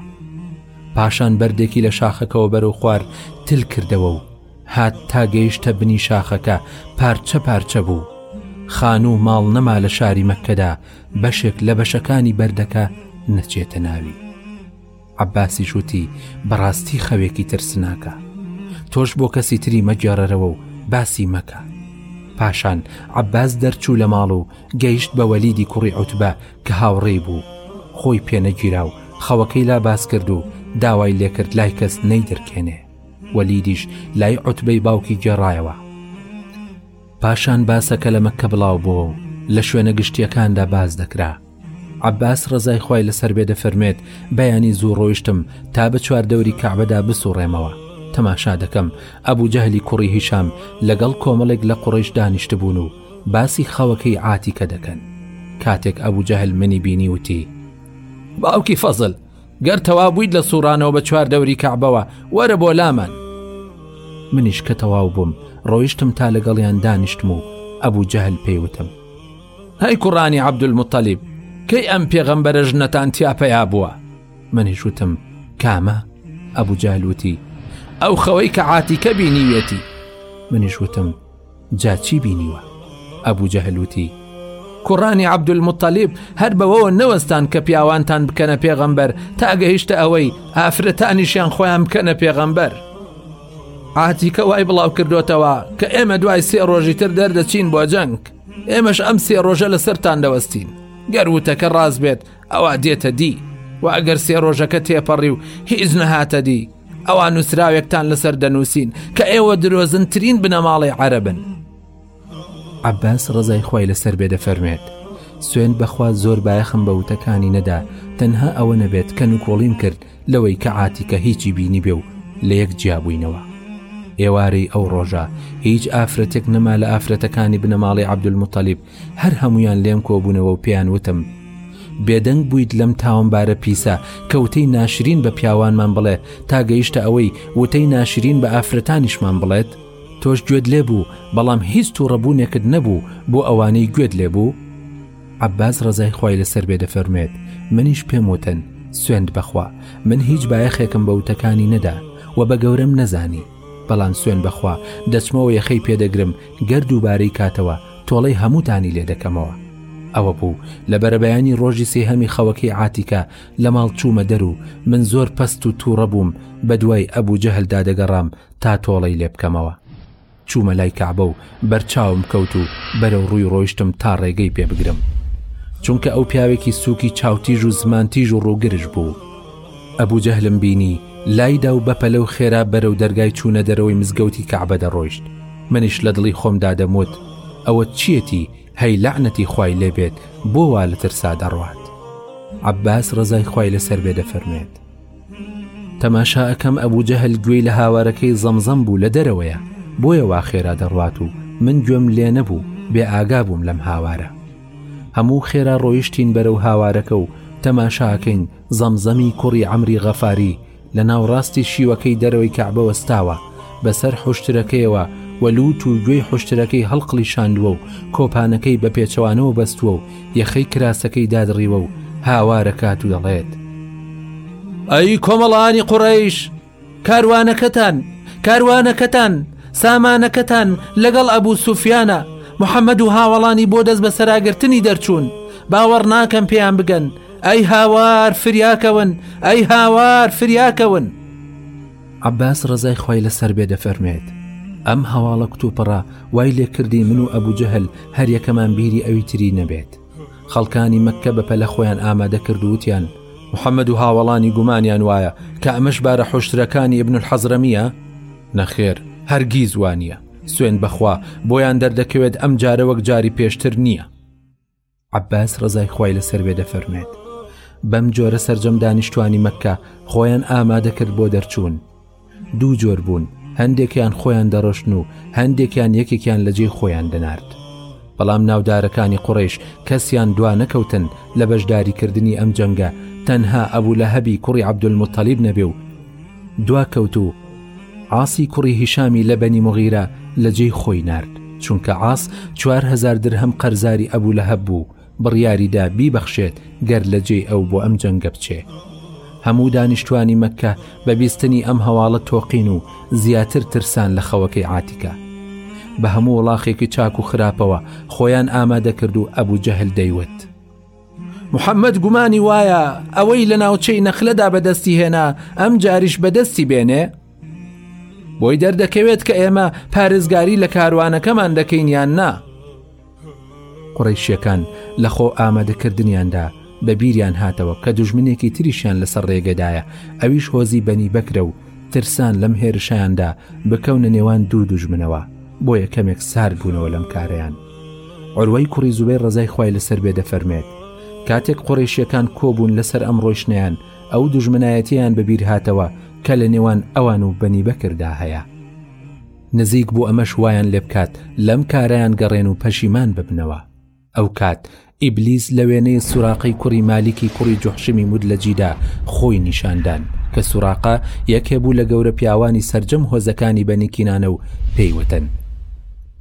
پاشان بەردێکی لە شاخەکەەوە بەرەو خوار تل کردەوە و هات تا گەیشتە بنی شاخەکە پارچە پارچە بوو خان و ماڵ نەما لە شاری مەککەدا بەشێک لە بەشەکانی بەردەکە نەچێتە ناوی عباسی شووتی بەڕاستی خەوێکی ترسناکە تۆش بۆ کەسی تری مەگەڕەرەوە و باسی مەکە پاشان عباس دەرچوو لە ماڵ و گەیشت بە وەلیدی کوڕی عوتبە کە هاوڕێی بوو خۆی پێنەگیرا و خەوەکەی لا باس کرد و داوای لێکرد لای کەس نەیدرکێنێ وەلیدیش لای عوتبەی باوکی گێڕایەوە. پاشان باسەکە لە مەککە بڵاو بووە و لە شوێنە گشتیەکاندا باز دەکرا. عباس ڕزای خی لەسەر بێ دەفەرمێت بەیانی زوو ڕۆیشتم تا بە چواردەوری کەعبەدا بسوڕێمەوە تەماشا دەکەم ئەبوو جەهلی کوڕی هیشام لەگەڵ کۆمەڵێک لە قڕیش دانیشتبوون و باسی خەوەکەی عاتیکە دەکەن کاتێک ئەبوو جەهل منی بینی وتی باوکی فەزل گەر تەوا بوویت لە سوڕانەوە بە چوار دەوری کەعبەوە وەرە بۆ لامان منیش کە تەواو بووم ڕۆیشتم تا لەگەڵیان دانیشتم و ئەبوو جەهل پێیوتم هەی کوڕانی عبدول متەلیب کەی ئەم پێغەمبەرە ژنەتان تیاپەیا بووە منیش وتم کامە ئەبوو جالوتی ئەو خەوەی کە عاتیکە بینیوێتی منیش وتم جا چی بینیوە؟ ئەبوو جەهل وتی، کوڕانی عەبدولموتەلیب هەر بەوەوە نەوەستان کە پیاوانتان بکەنە پێغەمبەر تا گەیشتە ئەوەی ئافرەتانیشیان خۆیان بکەنە پێغەمبەر. عاتیکە وای بڵاو کردوتەوە کە ئێمە دوای سێ ڕۆژی تر دەردەچین بۆ جەنگ ئێمەش ئەم سێ ڕۆژە لەسەرتان دەوەستین گەر وتەکە ڕاست بێت ئەوە دێتە دی و ئەگەر سێ ڕۆژەکە تێپەڕی و هیچ نەهاتە دی ئەوا نووسراوێکتان لەسەر دەنووسین کە ئێوە درۆزنترین بنەماڵەی عەرەبن عباس ڕزای خی لەسەر بێ دەفەرمێت سوێن بەخوا زۆر بایەخم بە وتەکانی نەدا تەنها ئەوە نەبێت کە نکۆڵیم کرد لەوەی کە عاتیکە هیچی بینی بێ و لە یەک جیابووینەوە ئێوارەی ئەو ڕۆژە هیچ ئافرەتێک نەما لە ئافرەتەکانی بنەماڵی عبدول متەلیب هەر هەموویان لێم کۆبوونەوە و پێیان وتم بێدەنگ بوویت لەم تاوانبارە پیسە کە وتەی ناشرین بە پیاوانمان بڵێ تا گەیشتە ئەوەی وتەی ناشرین بە ئافرەتانیشمان بڵێت تۆش گوێت لێ بوو بەڵام هیچ تووڕەبوونێکت نەبوو بۆ ئەوانەی گوێت لێ بوو عباس ڕزای خی لەسەر بێ دەفەرمێت منیش پێم وتن سوێند بەخوا من هیچ بایەخێکم بە وتەکانی نەدا و بە گەورەم نەزانی بەڵام سوێن بەخوا دەچمەوە یەخەی پێدەگرم گەر دووبارەی کاتەوە تۆڵەی هەمووتانی لێ دەکەمەوە ئەوە بوو لە بەرەبەیانی ڕۆژی سێهەمی خەوەکەی عاتیکە لە ماڵ چوومە دەر و من زۆر پەست و تووڕە بووم بە دوای ئەبوو جەهل دادەگەڕام تا تۆڵەی لێ بکەمەوە چوومە لای کەعبە و بەرچاوم کەوت و بەرەو ڕووی ڕۆیشتم تا ڕێگەی پێ بگرم چونکە ئەو پیاوێکی سووکی چاوتیژ و زمانتیژ و ڕووگرژ بوو ئەبو جەهلم بینی لای دا و بەپەلە و خێرا بەرەو دەرگای چوونە دەرەوەی مزگەوتی کەعبە دەڕۆیشت منیش لە دڵی خۆمدا دەموت ئەوە چیەتی هەی لەعنەتی خوای لێ بێت بۆ وا لە ترسا دەڕوات عباس ڕزای خوای لەسەر بێ دەفەرمێت تەماشا ئەکەم ئەبوو جەهل گوێی لە هاوارەکەی زەمزەم بوو لە دەرەوەیە بۆیە وا خێرا دەڕوات و من گوێم لێ نەبوو بێ ئاگا بووم لەم هاوارە هەموو خێرا ڕۆیشتین بەرەو هاوارەکە و تەماشاکەین زەمزەمی کوڕی عەمری غەفاری لە ناوڕاستی شیوەکەی دەرەوەی کەعبە وەستاوە، بەسەر حوشترەکەیەوە و لووت و گوێی حوشترەکەی هەڵقڵیشاندووە و کۆپانەکەی بە پێچەوانەوە بەستووە و یەخەی کراسەکەی دادڕیوە و هاوارەکات و دەڵێت، ئەی کۆمەڵانی قوڕەیش! کاروانەکەتان، کاروانەکەتان، سامانەکەتان لەگەڵ ئەبوو سوفیانە، محەمەد و هاوەڵانی بۆ دەست بەسەراگرتنی دەرچوون، باوەڕ ناکەم پێیان بگەن، ئەی هاوار فریاکەون، ئەی هاوار فریاکەون. عەباس ڕەزای خوای لەسەر بێ دەفەرمێت، ئەم هەواڵە کوتوپڕە وای لێکردی من و ئەبوو جەهل هەریەکەمان بیری ئەوی تری نەبێت، خەڵکانی مەککە بە پەلە خۆیان ئامادە کردووتیان محەممەد و هاوڵانی گومانیان وایە کە ئەمەش بارە حشترەکانی ئبن حەزرەمیە نەخێر هەرگیز وانە سوێن بەخوا بۆیان دەردەکەوێت ئەم جارە وەک جاری پێشتر نییە عباس ڕزای خی لەسەر بێ دەفەرمێت بەم جۆرە سرجەم دانیشتوانی مەکە خۆیان ئامادەکرد بۆ دەرچوون دوو جۆر بوون هەندێکیان خۆیان دەڕشتن و هەندێکیان یەکێکیان لە جێ خۆیان دەنارد بەڵام ناودارەکانی قڕێش کەسیان دوا نەکەوتن لە بەشداریکردنی ئەم جەنگە تەنها ئەبوو لە هەبی کوڕی عبدولمتەلیب نەبێ و دوا کەوت و عاسی کوڕی هیشامی لە بەنی مغیرە لە جێی خۆی نرد چونکە عاس چوارهزار درهم قەرزاری ئەبوو لە هەب بوو بڕیاری دا بیبەخشێت گەر لە جێی ئەو بۆ ئەم جەنگە بچێ. هەموو دانیشتوانی مەککە بە بیستنی ئەم هەواڵە تۆقین و زیاتر ترسان لە خەوەکەی عاتیکە. بە هەموو وڵاخێکی چاک و خراپەوە خۆیان ئامادە کرد و ئەبوو جەهل دەیوت. محەمەد گومانی وایە ئەوەی لە ناوچەی نەخلەدا بە دەستی هێنا ئەم جاریش بە دەستی بێنێ؟ بۆی دەردەکەوێت کە ئێمە پارێزگاری لە کاروانەکەمان دەکەین یان نا؟ قوڕەیشیەکان لە خۆ ئامادە کردنیاندا بە بیریان هاتەوە کە دوژمنێکی تریشیان لەسەر ڕێگەدایە ئەویش هۆزی بەنی بەکرە و ترسان لەم هێرشیاندا بکەونە نێوان دوو دوژمنەوە بۆ یە کەمێک سارد بوونەوە لەم کارەیان عروەی کوڕی زوبەی ڕزای خی لەسەر بێ دەفەرمێت کاتێک قڕێشیەکان کۆبوون لەسەر ئەم ڕۆیشتیان ئەو دوژمنایەتیان بەبییر هاتەوە کە لە نێوان ئەوان و بەنی بەکردا هەیە نزیک بوو ئەمەش وایان لێ بکات لەم کارەیان گەڕێن و پەشیمان ببنەوە ئەو کات ئیبلیس لە وێنەی سوراقی کوڕی مالیکی کوڕی جوحشمی مود لە جیدا خۆی نیشاندان کە سوراقە یەکێ بوو لە گەورە پیاوانی سرجەم هۆزەکانی بەنیکینانە و پێیوتن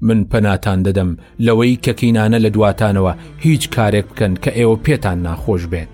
من پەناتان دەدەم لەوەی کە کینانە لە دواتانەوە هیچ کارێک بکەن کە ئێوە پێتان ناخۆش بێت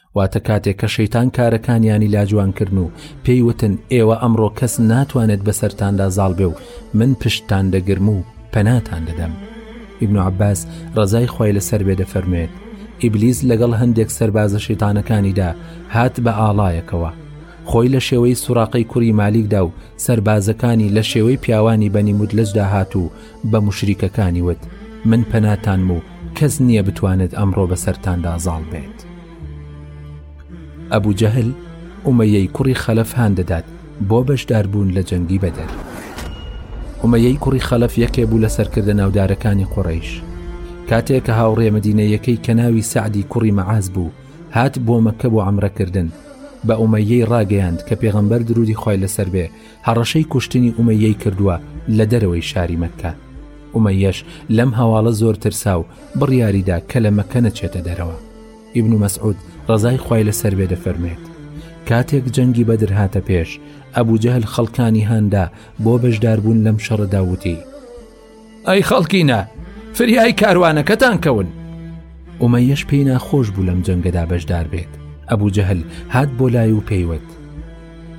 واتە کاتێک کە شەیتان کارەکانیانی لاجوانکردن و پێی وتن ئێوە ئەمڕۆ کەس ناتوانێت بەسەرتاندا زاڵ بێ و من پشتتان دەگرم و پەناتان دەدەم ئیبن عباس ڕزای خۆی لەسەر بێ دەفەرمێت ئیبلیس لەگەڵ هەندێک سەربازە شەیتانەکانیدا هات بە ئاڵایەکەوە خۆی لە شێوەی سوراقەی کوڕی مالیکدا و سربازەکانی لە شێوەی پیاوانی بەنی مدلجدا هات و بە موشریکەکانی وت من پەناتانم و کەس نییە بتوانێت ئەمڕۆ بەسەرتاندا زاڵ بێت ئەبوو جەهل ئومەیەی کوڕی خەلەف هان دەدات بۆ بەشداربوون لە جەنگی بەدەر ئومەیەی کوڕی خەلەف یەکێ بوو لە سەرکردە ناودارەکانی قوڕیش کاتێک کە هاوڕێ مدینەیەکەی کە ناوی سعدی کوڕی مەعاز بوو هات بۆ مەکە بۆ ئەمرەکردن بە ئومەیەی ڕاگەیاند کە پێغەمبەر درودی خی لەسەر بێ هەڕەشەی کوشتنی ئومەیەی کردووە لە دەرەوەی شاری مەککە ئومەیەش لەم هەواڵە زۆر ترسا و بڕیاریدا کە لە مەکە نەچێتە دەرەوە ئیبن و مەسعود ڕزای خی لە سەروێ دەفەرمێت کاتێک جەنگی بەدر هاتە پێش ئەبوو جەهل خەڵکانی هاندا بۆ بەشداربوون لەم شەڕدا وتی ئەی خەڵکینە فریای کاروانەکەتان کەون ئۆمە یەش پێی ناخۆش بوو لەم جەنگەدا بەشدار بێت ئەبوو جەهل هات بۆ لای و پێیوت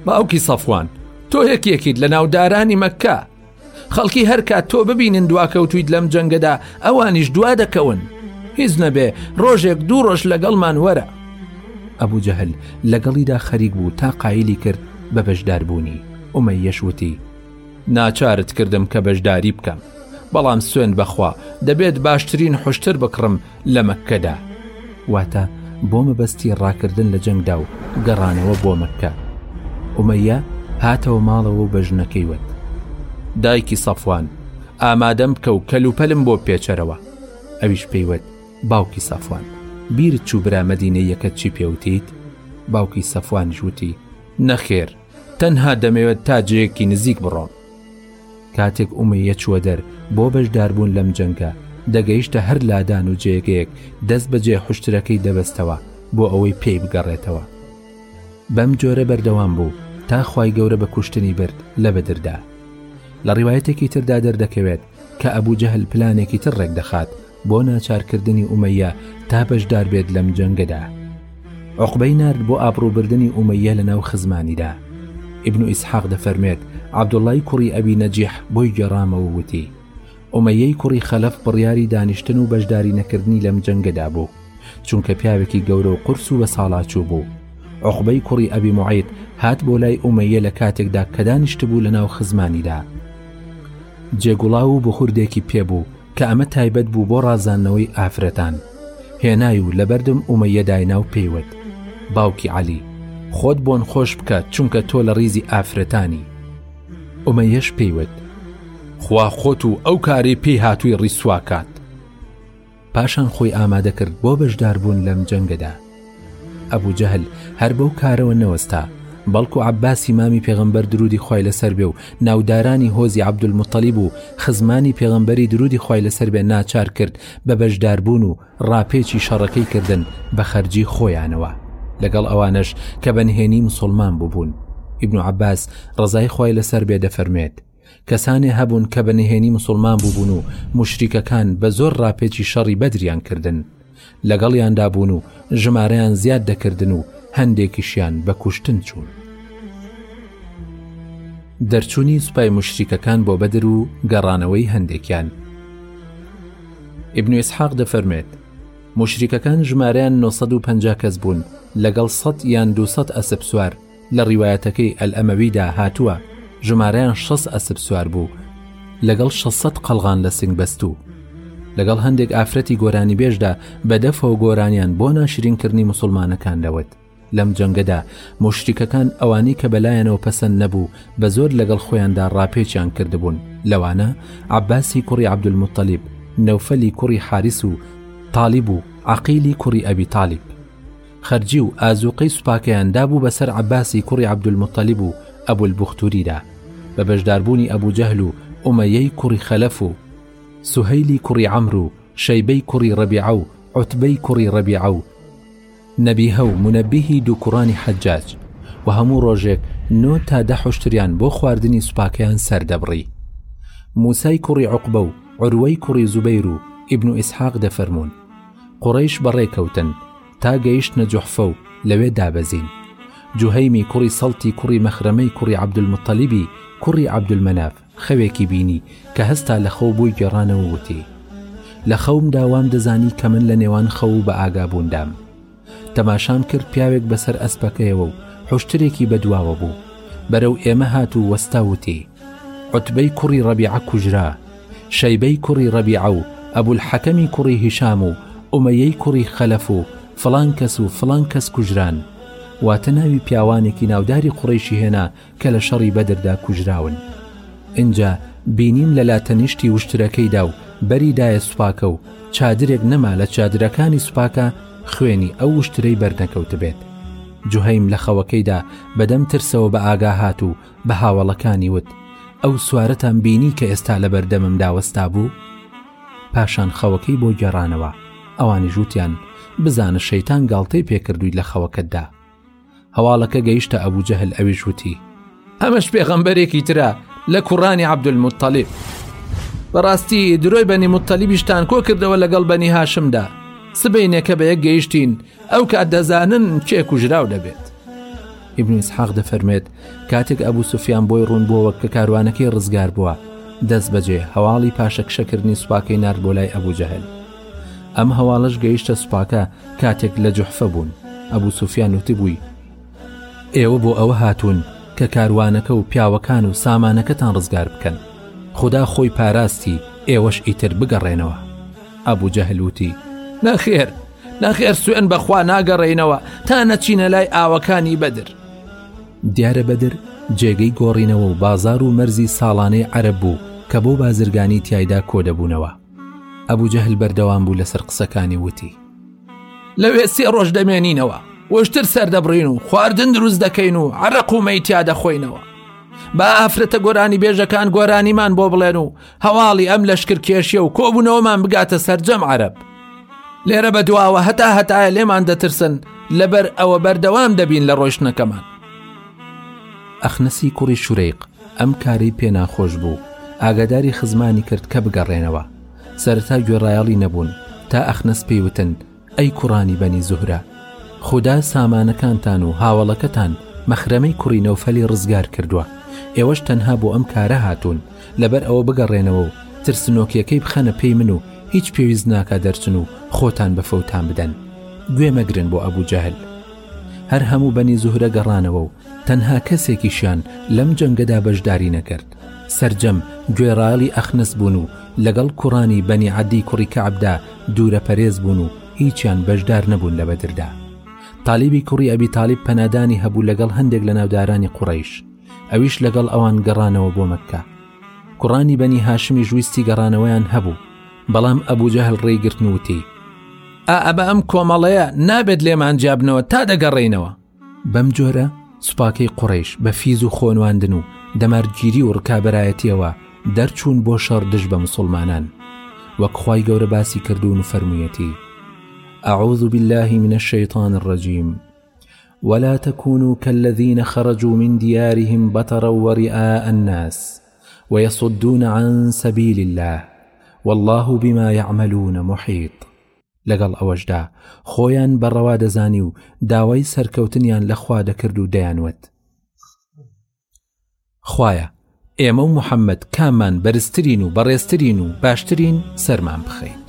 باوکی سەفوان تۆ یەکێکیت لە ناودارانی مەکە خەڵکی هەر کات تۆ ببینن دواکەوتویت لەم جەنگەدا ئەوانیش دوا دەکەون هیچ نەبێ ڕۆژێک دوو ڕۆژ لەگەڵمان وەرە ئەبوو جەهل لەگەڵیدا خەریک بوو تا قایلی کرد بە بەشداربوونی ئۆمە یەشوتی ناچارت کردم کە بەشداری بکەم بەڵام سوێن بەخوا دەبێت باشترین حشتر بکڕم لە مەککەدا واتە بۆ مەبەستی ڕاکردن لە جەنگدا و گەڕانەوە بۆ مەکە ئومەیە هاتەوە ماڵەوە و بە ژنەکەی وت دایکی سەفوان ئامادەم بکە و کەلوپەلم بۆ پێچەرەوە ئەویش پێیوت باوکی سەفوان بیرت چوو برامەدینە یەکەت چی پێوتیت باوکی سەفوان ژووتی نەخێر تەنها دەمەوێت تا جێیەکی نزیک بڕۆم کاتێک ئومیە چووە دەر بۆ بەشداربوون لەم جەنگە دەگەیشتە هەر لادان و جێگەیەک دەست بە جێ حشترەکەی دەبەستەوە بۆ ئەوەی پێی بگەڕێتەوە بەم جۆرە بەردەوام بوو تا خی گەورە بە کوشتنی برد لە بەدردا لە ڕیواەتێکی تردا دەردەکەوێت کە ئەبو جەهل پلانێکی تر ڕێکدەخات بۆ ناچارکردنی ئومەیە تا بەشدار بێت لەم جەنگەدا عقبەی نارد بۆ ئابڕوبردننی ئومەیە لە ناو خزمانیدا ئبن و ئیسحاق دەفەرمێت عبدوڵای کوڕی ئەوی نەجیح بۆی گەڕامەوە وتی ئومەیەی کوڕی خەلەف بڕیاری دانیشتن و بەشداری نەکردنی لەم جەنگەدا بوو چونکە پیاوێکی گەورە و قرس و بە ساڵاچوو بوو عقبەی کوڕی ئەبی معید هات بۆ لای ئومەیە لە کاتێکدا کە دانیشتبوو لە ناو خزمانیدا جێگوڵاو و بخوردێکی پێ بوو کە ئەمە تایبەت بوو بۆ ڕازاندنەوەی ئافرەتان هێنای و لەبەردم ئومەیە داینا و پێیوت باوکی عەلی خۆت بۆن خۆش بکە چونکە تۆ لە ڕیزی ئافرەتانی ئومەیەش پێیوت خوا خۆت و ئەو کارەی پێی هاتووی ڕیسوا کات پاشان خۆی ئامادە کرد بۆ بەشداربوون لەم جەنگەدا ئەبوو جەهل هەر بەو کارەوە نەوەستا بەڵکو عباسی مامی پێغمبەر درودی خی لەسەر بێ و ناودارانی هۆزی عبدولمتەلی بوو خزمانی پێغمبەری درودی خی لەسەر بێ ناچار کرد بە بەشداربوون و ڕاپێچی شەڕەکەی کردن بە خەرجی خۆیانەوە لەگەڵ ئەوانش کە بەنهێنی مسلمان ببوون ابن عباس ڕزای خی لەسەر بێ دەفەرمێت کەسانێ هەبوون کە بە نهێنی مسوڵمان بووبوون و موشریکەکان بە زۆر ڕاپێچی شەڕی بەدریان کردن لەگەڵیاندا بوون و ژمارەیان زیاد دەکردن و هەندێکیشیان بە کوشتن چوون. دەرچوونی سوپای مشریکەکان بۆ بەدر و گەڕانەوەی هەندێکیان ئبنوێس حەق دەفەرمێت مشریکەکان ژمارەیان 950 کەس بوون لەگەڵ 100 یان 200 ئەسب سوار لە ڕیوایەتەکەی الامویدا هاتووە ژمارەیان شەست ئەسپ سوار بوو لەگەڵ شەسەد قەڵغان لە سنگ بەستوو لەگەڵ هەندێک ئافرەتی گۆرانی بێژدا بە دەفەوە گۆرانیان بۆ ناشرینکردنی مسلمانەکان دەوت لەم جەنگەدا مشریکەکان ئەوانەی کە بەلایەنەوە پەسەند نەبوو بە زۆر لەگەڵ خۆیاندا ڕاپێچیان کردبوون لەوانە عباسی کوڕی عبدولمتەلیب نەوفەلی کوڕی حارس و تاالب و عقیلی کوڕی ئەبی تاالب خەرجی و ئازووقەی سوپاکەیان دابوو بەسەر عەباسی کوڕی عەبدولموتەلیب و ئەبولبوختوریدا، بە بەشداربوونی ئەبوجەهل و ئومەیەی کوڕی خەلەف و سوهەیلی کوڕی عەمر و شەیبەی کوڕی ڕەبیعە و عوتبەی کوڕی ڕەبیعە و نەبیهە و مونەبیهی دوو کوڕانی حەجاج و هەموو ڕۆژێک نۆ تا دە حوشتریان بۆ خواردنی سوپاکەیان سەردەبڕی. موسای کوڕی عوقبە و عوروەی کوڕی زوبەیر و ئیبن ئیسحاق دەفەرموون، قوڕەیش بەڕێ کەوتن تا گەیشتنە جوحفە و لەوێ دابەزین. جوهەیمی کوڕی سەڵتی کوڕی مەخرەمەی کوڕی عەبدولموتەلیبی کوڕی عەبدولمەناف خەوێکی بینی کە هەستا لە خەو بۆی گێڕانەوە وتی، لە خەومدا وام دەزانی کە من لە نێوان خەو و بەئاگابووندام. تەماشام کرد پیاوێک بەسەر ئەسپەکەیەوە و حوشترێکی بە دواوە بوو، بەرەو ئێمە هات و وەستا وتی، عوتبەی کوڕی ڕەبیعە کوژرا. شەیبەی کوڕی ڕەبیعە و ئەبولحەکەمی کوڕی هیشام و ئومەیەی کوڕی خەلەف و فڵان کەس و فڵان کەس کوژران. واتە ناوی پیاوانێکی ناوداری قوڕەیشی هێنا کە لە شەڕی بەدردا کوژراون. ئینجا بینیم لە لا تەنیشتی وشترەکەیدا و بەری دایە سوپاکە و چادرێک نەما لە چادرەکانی سوپاکە خوێنی ئەو وشترەی بەرنەکەوتبێت. جوهەیم لە خەوەکەیدا بەدەم ترسەوە بە ئاگا هات و بە هاوەڵەکانی وت، ئەو سوارەتان بینی کە ئێستا لە بەردەممدا وەستابوو؟ پاشان خەوەکەی بۆ گێڕانەوە، ئەوانیش وتیان، بزانە شەیتان گاڵتەی پێ کردوویت لە خەوەکەتدا. هەواڵەکە گەیشتە ئەبوو جەهل، ئەویش وتی، ئەمەش پێغەمبەرێکی ترە لە کوڕانی عەبدولموتەلیب، بەڕاستی درۆی بەنی موتەلیبیشتان کۆ کردەوە لەگەڵ بەنی هاشمدا، سبەینێکە بە یەک گەیشتین، ئەو کات دەزانن کێ کوژراو دەبێت ئیبن ئیسحاق دەفەرمێت کاتێک ئەبوو سوفیان بۆی ڕوون بۆوە کە کاروانەکەی ڕزگار بووە دەست بەجێ هەواڵی پاشەکشەکردنی سوپاکەی نرد بۆ لای ئەبوو جەهل ئەم هەواڵش گەیشتە سوپاکە کاتێک لە جوحفە بوون ئەبوو سوفیان وتی بووی ئێوە بۆ ئەوە هاتوون کە کاروانەکە و پیاوەکان و سامانەکەتان ڕزگار بکەن خدا خۆی پاراستی ئێوەش ئیتر بگەڕێنەوە ئەبوو جەهلوتی نەخێر نەخێر سوێن بەخوا ناگەڕێینەوە تا نەچینە لای ئاوەکانی بەدر دیارە بەدر جێگەی گۆڕینەوە و بازار و مەرزی ساڵانەی عەرب بوو کە بۆ بازرگانی تایدا کۆدەبوونەوە ئەبوو جەهل بەردەوام بوو لەسەر قسەکانی وتی لەوێ سێ ڕۆژ دەمێنینەوە وشتر سەردەبڕین و خواردن دروست دەکەین و عرەق و مەیتیا دەخۆینەوە با ئافرەتە گۆرانی بێژەکان گۆرانیمان بۆ بڵێن و هەواڵی ئەم لەشکر کێشیە و کۆبوونەوەمان بگاتە سەرجەم عرب لێرە بە دواوە هەتا هەتایە لێمان دەترسن لەبەر ئەوە بەردەوام دەبین لە ڕۆشتنەکەمان ئەخنەسی کوڕی شورەیق ئەم کاری پێناخۆش بوو ئاگاداری خزمانی کرد کە بگەڕێنەوە سەرتا گوێڕایەڵی نەبوون تا ئەخنەس پێیوتن ئەی کوڕانی بەنی زوهرە خدا سامانەکانتان و هاوڵەکەتان مەخرەمەی کوڕی نەوفەلی ڕزگار کردووە ئێوەش تەنها بۆ ئەم کارە هاتوون لەبەر ئەوە بگەڕێنەوە و ترسنۆکیەکەی بخەنە پێی من و هیچ پێویست ناکا دەرچن و خۆتان بە فەوتان بدەن گوێ مەگرن بۆ ئەبوو جەهل هەر هەموو بەنی زوهرە گەڕانەوە و تەنها کەسێکیشیان لەم جەنگەدا بەشداری نەکرد سرجەم گوێڕایەڵی ئەخنس بوون و لەگەڵ کوڕانی بەنی عەدی کوڕی کەعبدا دوورە پەرێز بوون و هیچیان بەشدار نەبوون لە بەدردا تالیبی کوڕی ئەبی تالیب پەنادانی هەبوو لەگەڵ هەندێک لە ناودارانی قوڕەیش ئەویش لەگەڵ ئەوان گەڕانەوە بۆ مەککە کوڕانی بەنی هاشمی ژویستی گەڕانەوەیان هەبوو بەڵام ئەبوو جەهل ڕێی گرتن وتی ئەبە ئەم کۆمەڵەیە نابێت لێمان جابنەوە تا دەگەڕێینەوە بەم جۆرە سوپاکەی قڕیش بە فیز و خۆنواندن و دەمارگیری و ڕکابەرایەتیەوە دەرچوون بۆ شەڕ دژ بە مسلمانان وەک خی گەورە باسی کردوون و فەرموویەتی ئەعوذ بالله من الشیطان الرجیم ولا تکونوا کالذین خرجوا من دیارهم بطرا ورئاء الناس ویصدون عن سبیل الله والله بما یعملون محیط لەگەڵ ئەوەشدا خۆیان بەڕەوا دەزانی و داوای سەرکەوتنیان لەخوا دەکرد و دەیانوت خوایە ئێمە و محەممەد کاممان بەرزترین و بەڕێزترین و باشترین سەرمان بخەیت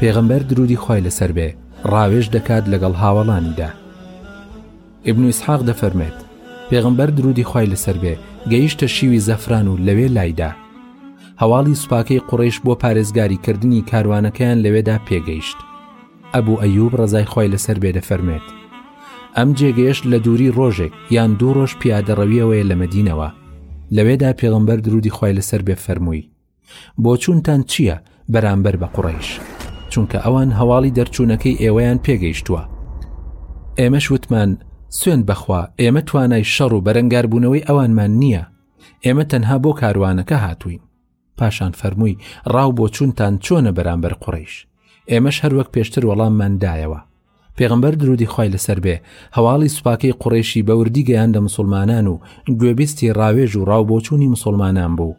پێغەمبەر درودی خی لەسەر بێ ڕاوێژ دەکات لەگەڵ هاوەڵانیدا ئبن ئیسحاق دەفەرمێت پێغمبەر درودی خی لەسەر بێ گەیشتە شیوی زەفران و لەوێ لایدا هەواڵی سوپاکەی قڕیش بۆ پارێزگاری کردنی کاروانەکەیان لەوێدا پێگەیشت ئەبو ئەیوب ڕەزای خوای لەسەر بێ دەفەرموێت، ئەم جێگەیەش لە دووری ڕۆژێک یان دوو ڕۆژ پیادە ڕەویەوەیە لە مەدینەوە، لەوێدا پێغەمبەر دروودی خوای لەسەر بێ فەرمووی، بۆچوونتان چییە بەرامبەر بە قوڕەیش؟ چونکە ئەوان هەواڵی دەرچوونەکەی ئێوەیان پێگەیشتووە. ئێمەش وتمان، سوێند بەخوا ئێمە توانای شەڕ و بەرەنگاربوونەوەی ئەوانمان نییە، ئێمە تەنها بۆ کاروانەکە هاتووین. پاشان فەرمووی ڕاو بۆ چونتان چۆنە بەرامبەر قڕیش ئێمەش هەروەک پێشتر وەڵاممان دایەوە پێغمبەر درودی خی لەسەر بێ هەواڵی سوپاکەی قڕێشی بەوردی گەیان لە مسلمانان و گوێبیستی ڕاوێژ و ڕاو بۆچوونی مسلمانان بوو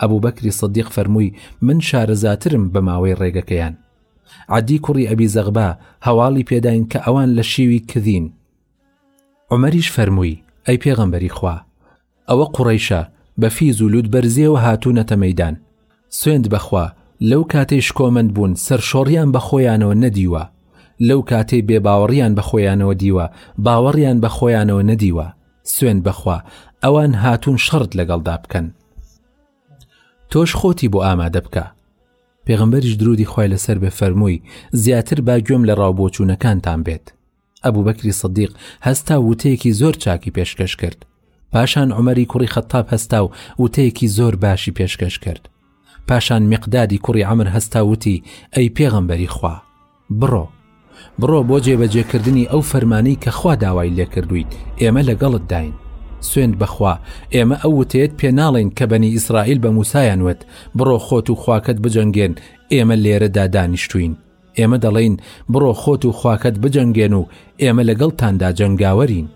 ئەبوو بەکری صدیق فەرمووی من شارەزاترم بە ماوەی ڕێگەکەیان عادی کوڕی ئەبی زەغبا هەواڵی پێداین کە ئەوان لە شێوی کردین عمەریش فەرمووی ئەی پێغمبەری خوا ئەوە قوڕەیشە بە فیز و لوت بەرزیەوە هاتوونەتە مەیدان سوێند بەخوا لەو کاتەی شکۆمەند بوون سەرشۆڕیان بە خۆیانەوە نەدیوە لەو کاتەی بێ باوەڕیان بە خۆیانەوە دیوە باوەڕیان بە خۆیانەوە نەدیوە سوێند بەخوا ئەوان هاتوون شەڕت لەگەڵدا بکەن تۆش خۆتی بۆ ئامادە بکە پێغمبەریش درودی خی لەسەر بێ فەرمووی زیاتر با گوێم لە ڕاوبۆچوونەکانتان بێت ئەبوبەکری سدیق هەستا و وتەیەکی زۆر چاکی پێشکەش کرد پاشان عمەری کوڕی خەتاب هەستا و وتەیەکی زۆر باشی پێشکەش کرد پاشان مقدادی کوڕی ئەمر هەستا وتی ئەی پێغەمبەری خوا بڕۆ بڕۆ بۆ جێبەجێکردنی ئەو فەرمانەی کە خوا داوای لێکردویت ئێمە لەگەڵت داین سوێند بخوا ئێمە ئەو وتێت پێ ناڵین کە بەنی ئیسرائیل بە موسایان وت بڕۆ خۆت و خواکەت بجەنگێن ئێمە لێرەدا دانیشتوین ئێمە دەڵێین بڕۆ خۆت و خواکەت بجەنگێن و ئێمە لەگەڵتاندا جەنگاوەرین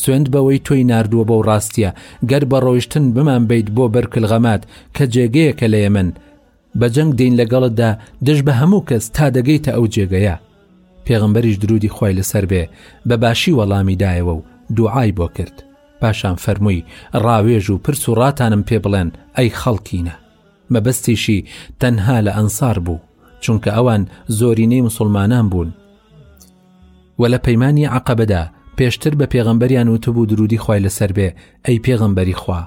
سوێند بەوەی تۆی نردووە بەو ڕاستیە گەر بە ڕۆیشتن بمان بیت بۆ بەرکلغەمات کە جێگەیەکە لە ئێمن بەجەنگ دین لەگەڵتدا دژ بە هەموو کەس تا دەگەیتە ئەو جێگەیە پێغمبەریش درودی خی لەسەر بێ بە باشی وەڵامی دایەوە و دوعای بۆ کرد پاشان فەرمووی ڕاوێژ و پرس و ڕاتانم پێ بڵێن ئەی خەڵکینە مەبەستیشی تەنها لە ئەنسار بوو چونکە ئەوان زۆرینەی مسلمانان بوون و لە پەیمانی عقبەدا پێشتر بە پێغەمبەریان وتبوو درودی خی لەسەر بێ ئەی پێغەمبەری خوا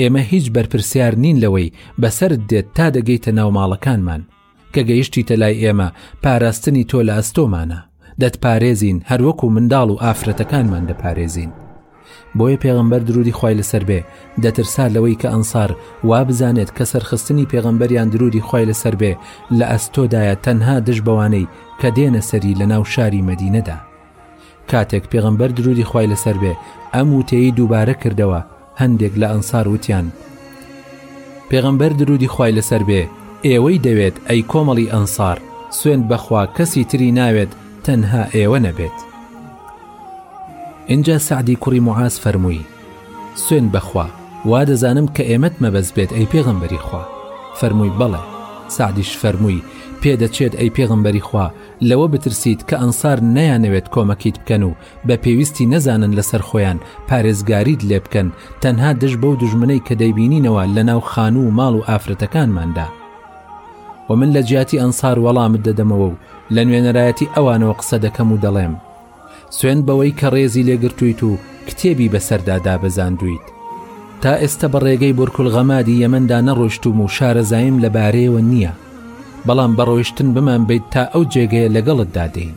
ئێمە هیچ بەرپرسیار نین لەوەی بەسرت دێت تا دەگەیتە ناو ماڵەکانمان کە گەیشتی تەلای ئێمە پاراستنی تۆ لە ئەستۆمانە دەتپارێزین هەر وەکو منداڵ و ئافرەتەکانمان دەپارێزین بۆیە پێغەمبەر درودی خوای لەسەر بێ دەترسا لەوەی کە ئەنسار وا بزانێت کە سەرخستنی پێغەمبەریان درودی خوای لەسەر بێ لە ئەستۆدایە تەنها دژ بەوانەی کە دێنە سەری لە ناو شاری مەدینەدا کاتێک پێغەمبەر درودی خوای لەسەر بێ ئەم وتەی دووبارە کردەوە هەندێک لە ئەنسار وتیان، پێغەمبەر درودی خوای لەسەر بێ ئێوەی دەوێت ئەی کۆمەڵی ئەنسار، سوێند بەخوا کەسی تری ناوێت تەنها ئێوە نەبێت. ئینجا سەعدی کوڕی معاز فەرمووی، سوێند بەخوا وا دەزانم کە ئێمەت مەبەست بێت ئەی پێغەمبەری خوا، فەرمووی، بەڵێ، سەعدیش فەرمووی، پێدەچێت ئەی پێغەمبەری خوا لەوە بترسیت کە ئەنسار نەیانەوێت کۆمەکیت بکەن و بە پێویستی نەزانن لەسەر خۆیان پارێزگاریت لێ بکەن تەنها دژ بەو دژمنەی کە دەیبینینەوە لە ناو خانوو و ماڵ و ئافرەتەکانماندا و من لە جیاتی ئەنسار وەڵامت دەدەمەوە و لە نوێنەرایەتی ئەوانەوە قسە دەکەم و دەڵێم سوێن بەوەی کە ڕێزی لێگرتوویت و کتێبی بەسەردا دابەزاندویت تا ئێستا بە ڕێگەی بۆرکل غەمادی یەمەندا نەڕۆشتوم و شارەزایم لەبارەیەوە نییە بەڵام بەڕۆیشتن بمان بیت تا ئەو جێگەیە لەگەڵت دادێین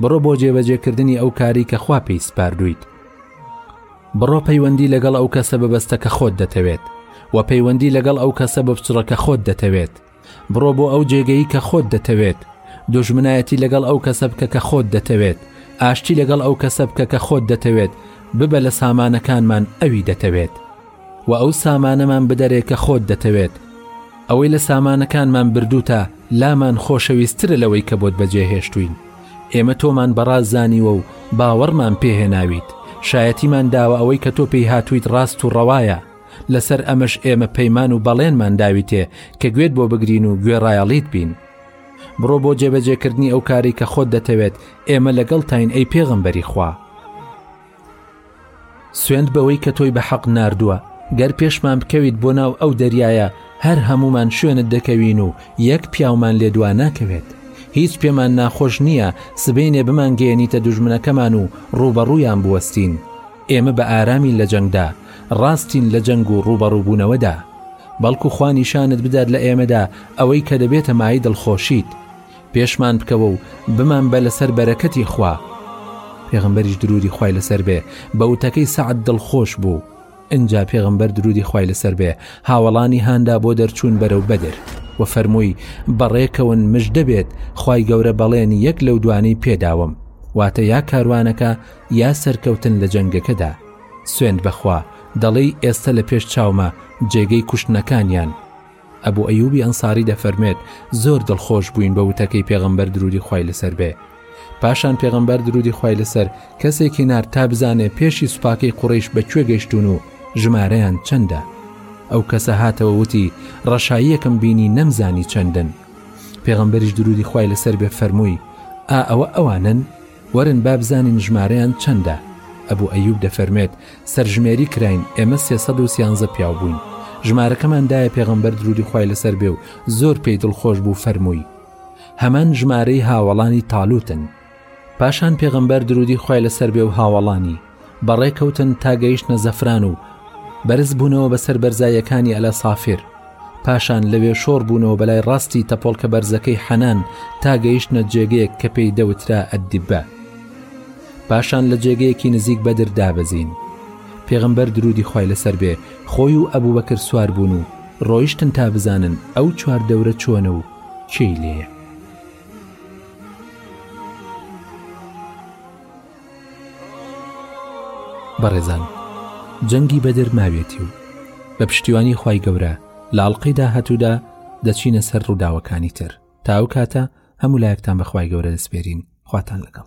بڕۆ بۆ جێبەجێکردنی ئەو کاری کە خوا پێی سپاردویت بڕۆ پەیوەندی لەگەڵ ئەو کەسە بەبەستە کە خۆت دەتەوێت و پەیوەندی لەگەڵ ئەو کەسە بەفچڕەکە خۆت دەتەوێت بڕۆ بۆ ئەو جێگەی کە خۆت دەتەوێت دژمنایەتی لەگەڵ ئەو کەسە بکە کە خۆت دەتەوێت ئاشتی لەگەڵ ئەو کەسە بکە کە خۆت دەتەوێت ببە لە سامانەکانمان ئەوی دەتەوێت وە ئەو سامانەمان بدەرێ کە خۆت دەتەوێت، ئەوەی لە سامانەکانمان بردووتە لامان خۆشەویستترە لەوەی کە بۆت بەجێ هێشتووین، ئێمە تۆمان بەڕاست زانیوە و باوەڕمان پێ هێناویت، شایەتیمان داوە ئەوەی کە تۆ پێی هاتوویت ڕاست و ڕەوایە، لەسەر ئەمەش ئێمە پەیمان و بەڵێنمان داویتێ کە گوێت بۆ بگرین و گوێڕایەڵیت بین. بڕۆ بۆ جێبەجێکردنی ئەو کارەی کە خۆت دەتەوێت، ئێمە لەگەڵتاین ئەی پێغەمبەری خوا. سوێند بەوەی کە تۆی بە حەق ناردووە، گەر پێشمان بکەویت بۆ ناو ئەو دەریایە هەر هەموومان شوێنت دەکەوین و یەک پیاومان لێ دوا ناکەوێت، هیچ پێمان ناخۆش نییە سبەینێ بمانگەیەنیتە دوژمنەکەمان و ڕووبەڕوویان بوەستین، ئێمە بە ئارامین لە جەنگدا، ڕاستین لە جەنگ و ڕووبەڕووبوونەوەدا، بەڵکو خوا نیشانت بدات لە ئێمەدا ئەوەی کە دەبێتە مایەی دڵخۆشیت، پێشمان بکەوە و بمان بە لەسەر بەرەکەتی خوا پێغمبەریش درودی خوای لەسەر بێ بە وتەکەی سەعد دڵخۆش بوو ئنجا پێغمبەر درودی خوای لەسەر بێ هاوەڵانی هاندا بۆ دەرچوون بەرەو بەدر و فەرمووی بەڕێکەون مژدە بێت خوای گەورە بەڵێنی یەک لەو دوانەی پێداوم واتە یا کاروانەکە یا سەرکەوتن لە جەنگەکەدا سوێند بەخوا دەڵێی ئێستا لە پێش چاومە جێگەی کوشتنەکانیان ئەبو ئەیوبی ئەنساری دەفەرموێت، زۆر دڵخۆش بووین بە وتەکەی پێغەمبەر درودی خوای لەسەر بێ، پاشان پێغەمبەر درودی خوای لەسەر کەسێکی نارد تا بزانێ پێشی سوپاکەی قوڕەیش بە کوێ گەشتوون و ژمارەیان چەندە، ئەو کەسە هاتەوە وتی، ڕەشاییەکم بینی نەمزانی چەندن، پێغەمبەریش درودی خوای لەسەر بێ فەرمووی، ئا ئەوە ئەوانەن؟ وەرن با بزانین ژمارەیان چەندە؟ ئەبو ئەیوب دەفەرموێت، سەرژمێری کراین، ئێمە سێ سەد و سیانزە پیاو بووین. ژمارەکەمان دایە پێغەمبەر درودی خوای لەسەر بێ و زۆر پێی دڵخۆش بوو فەرمووی، هەمان ژمارەی هاوەڵانی تالوتن. پاشان پێغەمبەر درودی خوای لەسەر بێ و هاوەڵانی، بەڕێ کەوتن تا گەیشتنە زەفران و بەرز بوونەوە بەسەر بەرزایەکانی ئەلە سافر پاشان لەوێ شۆڕ بوونەوە بەلای ڕاستی تەپۆڵکە بەرزەکەی حەنان تا گەیشتنە جێگەیەک کە پێی دەوترا ئەدیبە پاشان لە جێگەیەکی نزیک بەدر دابەزین پێغمبەر درودی خی لەسەر بێ خۆی و ئەبوو بەکر سوار بوون و ڕۆیشتن تا بزانن ئەو چوار دەورە چۆنە و کێی لێە بەڕێزان جەنگی بەدر ماوێتی و بە پشتیوانی خی گەورە لە ئەڵلقەی داهاتوودا دەچینە سەر ڕووداوەکانی تر تا ئەو کاتە هەموو لایەکتان بەخوای گەورە دەسپێرین خواتان لەگەڵ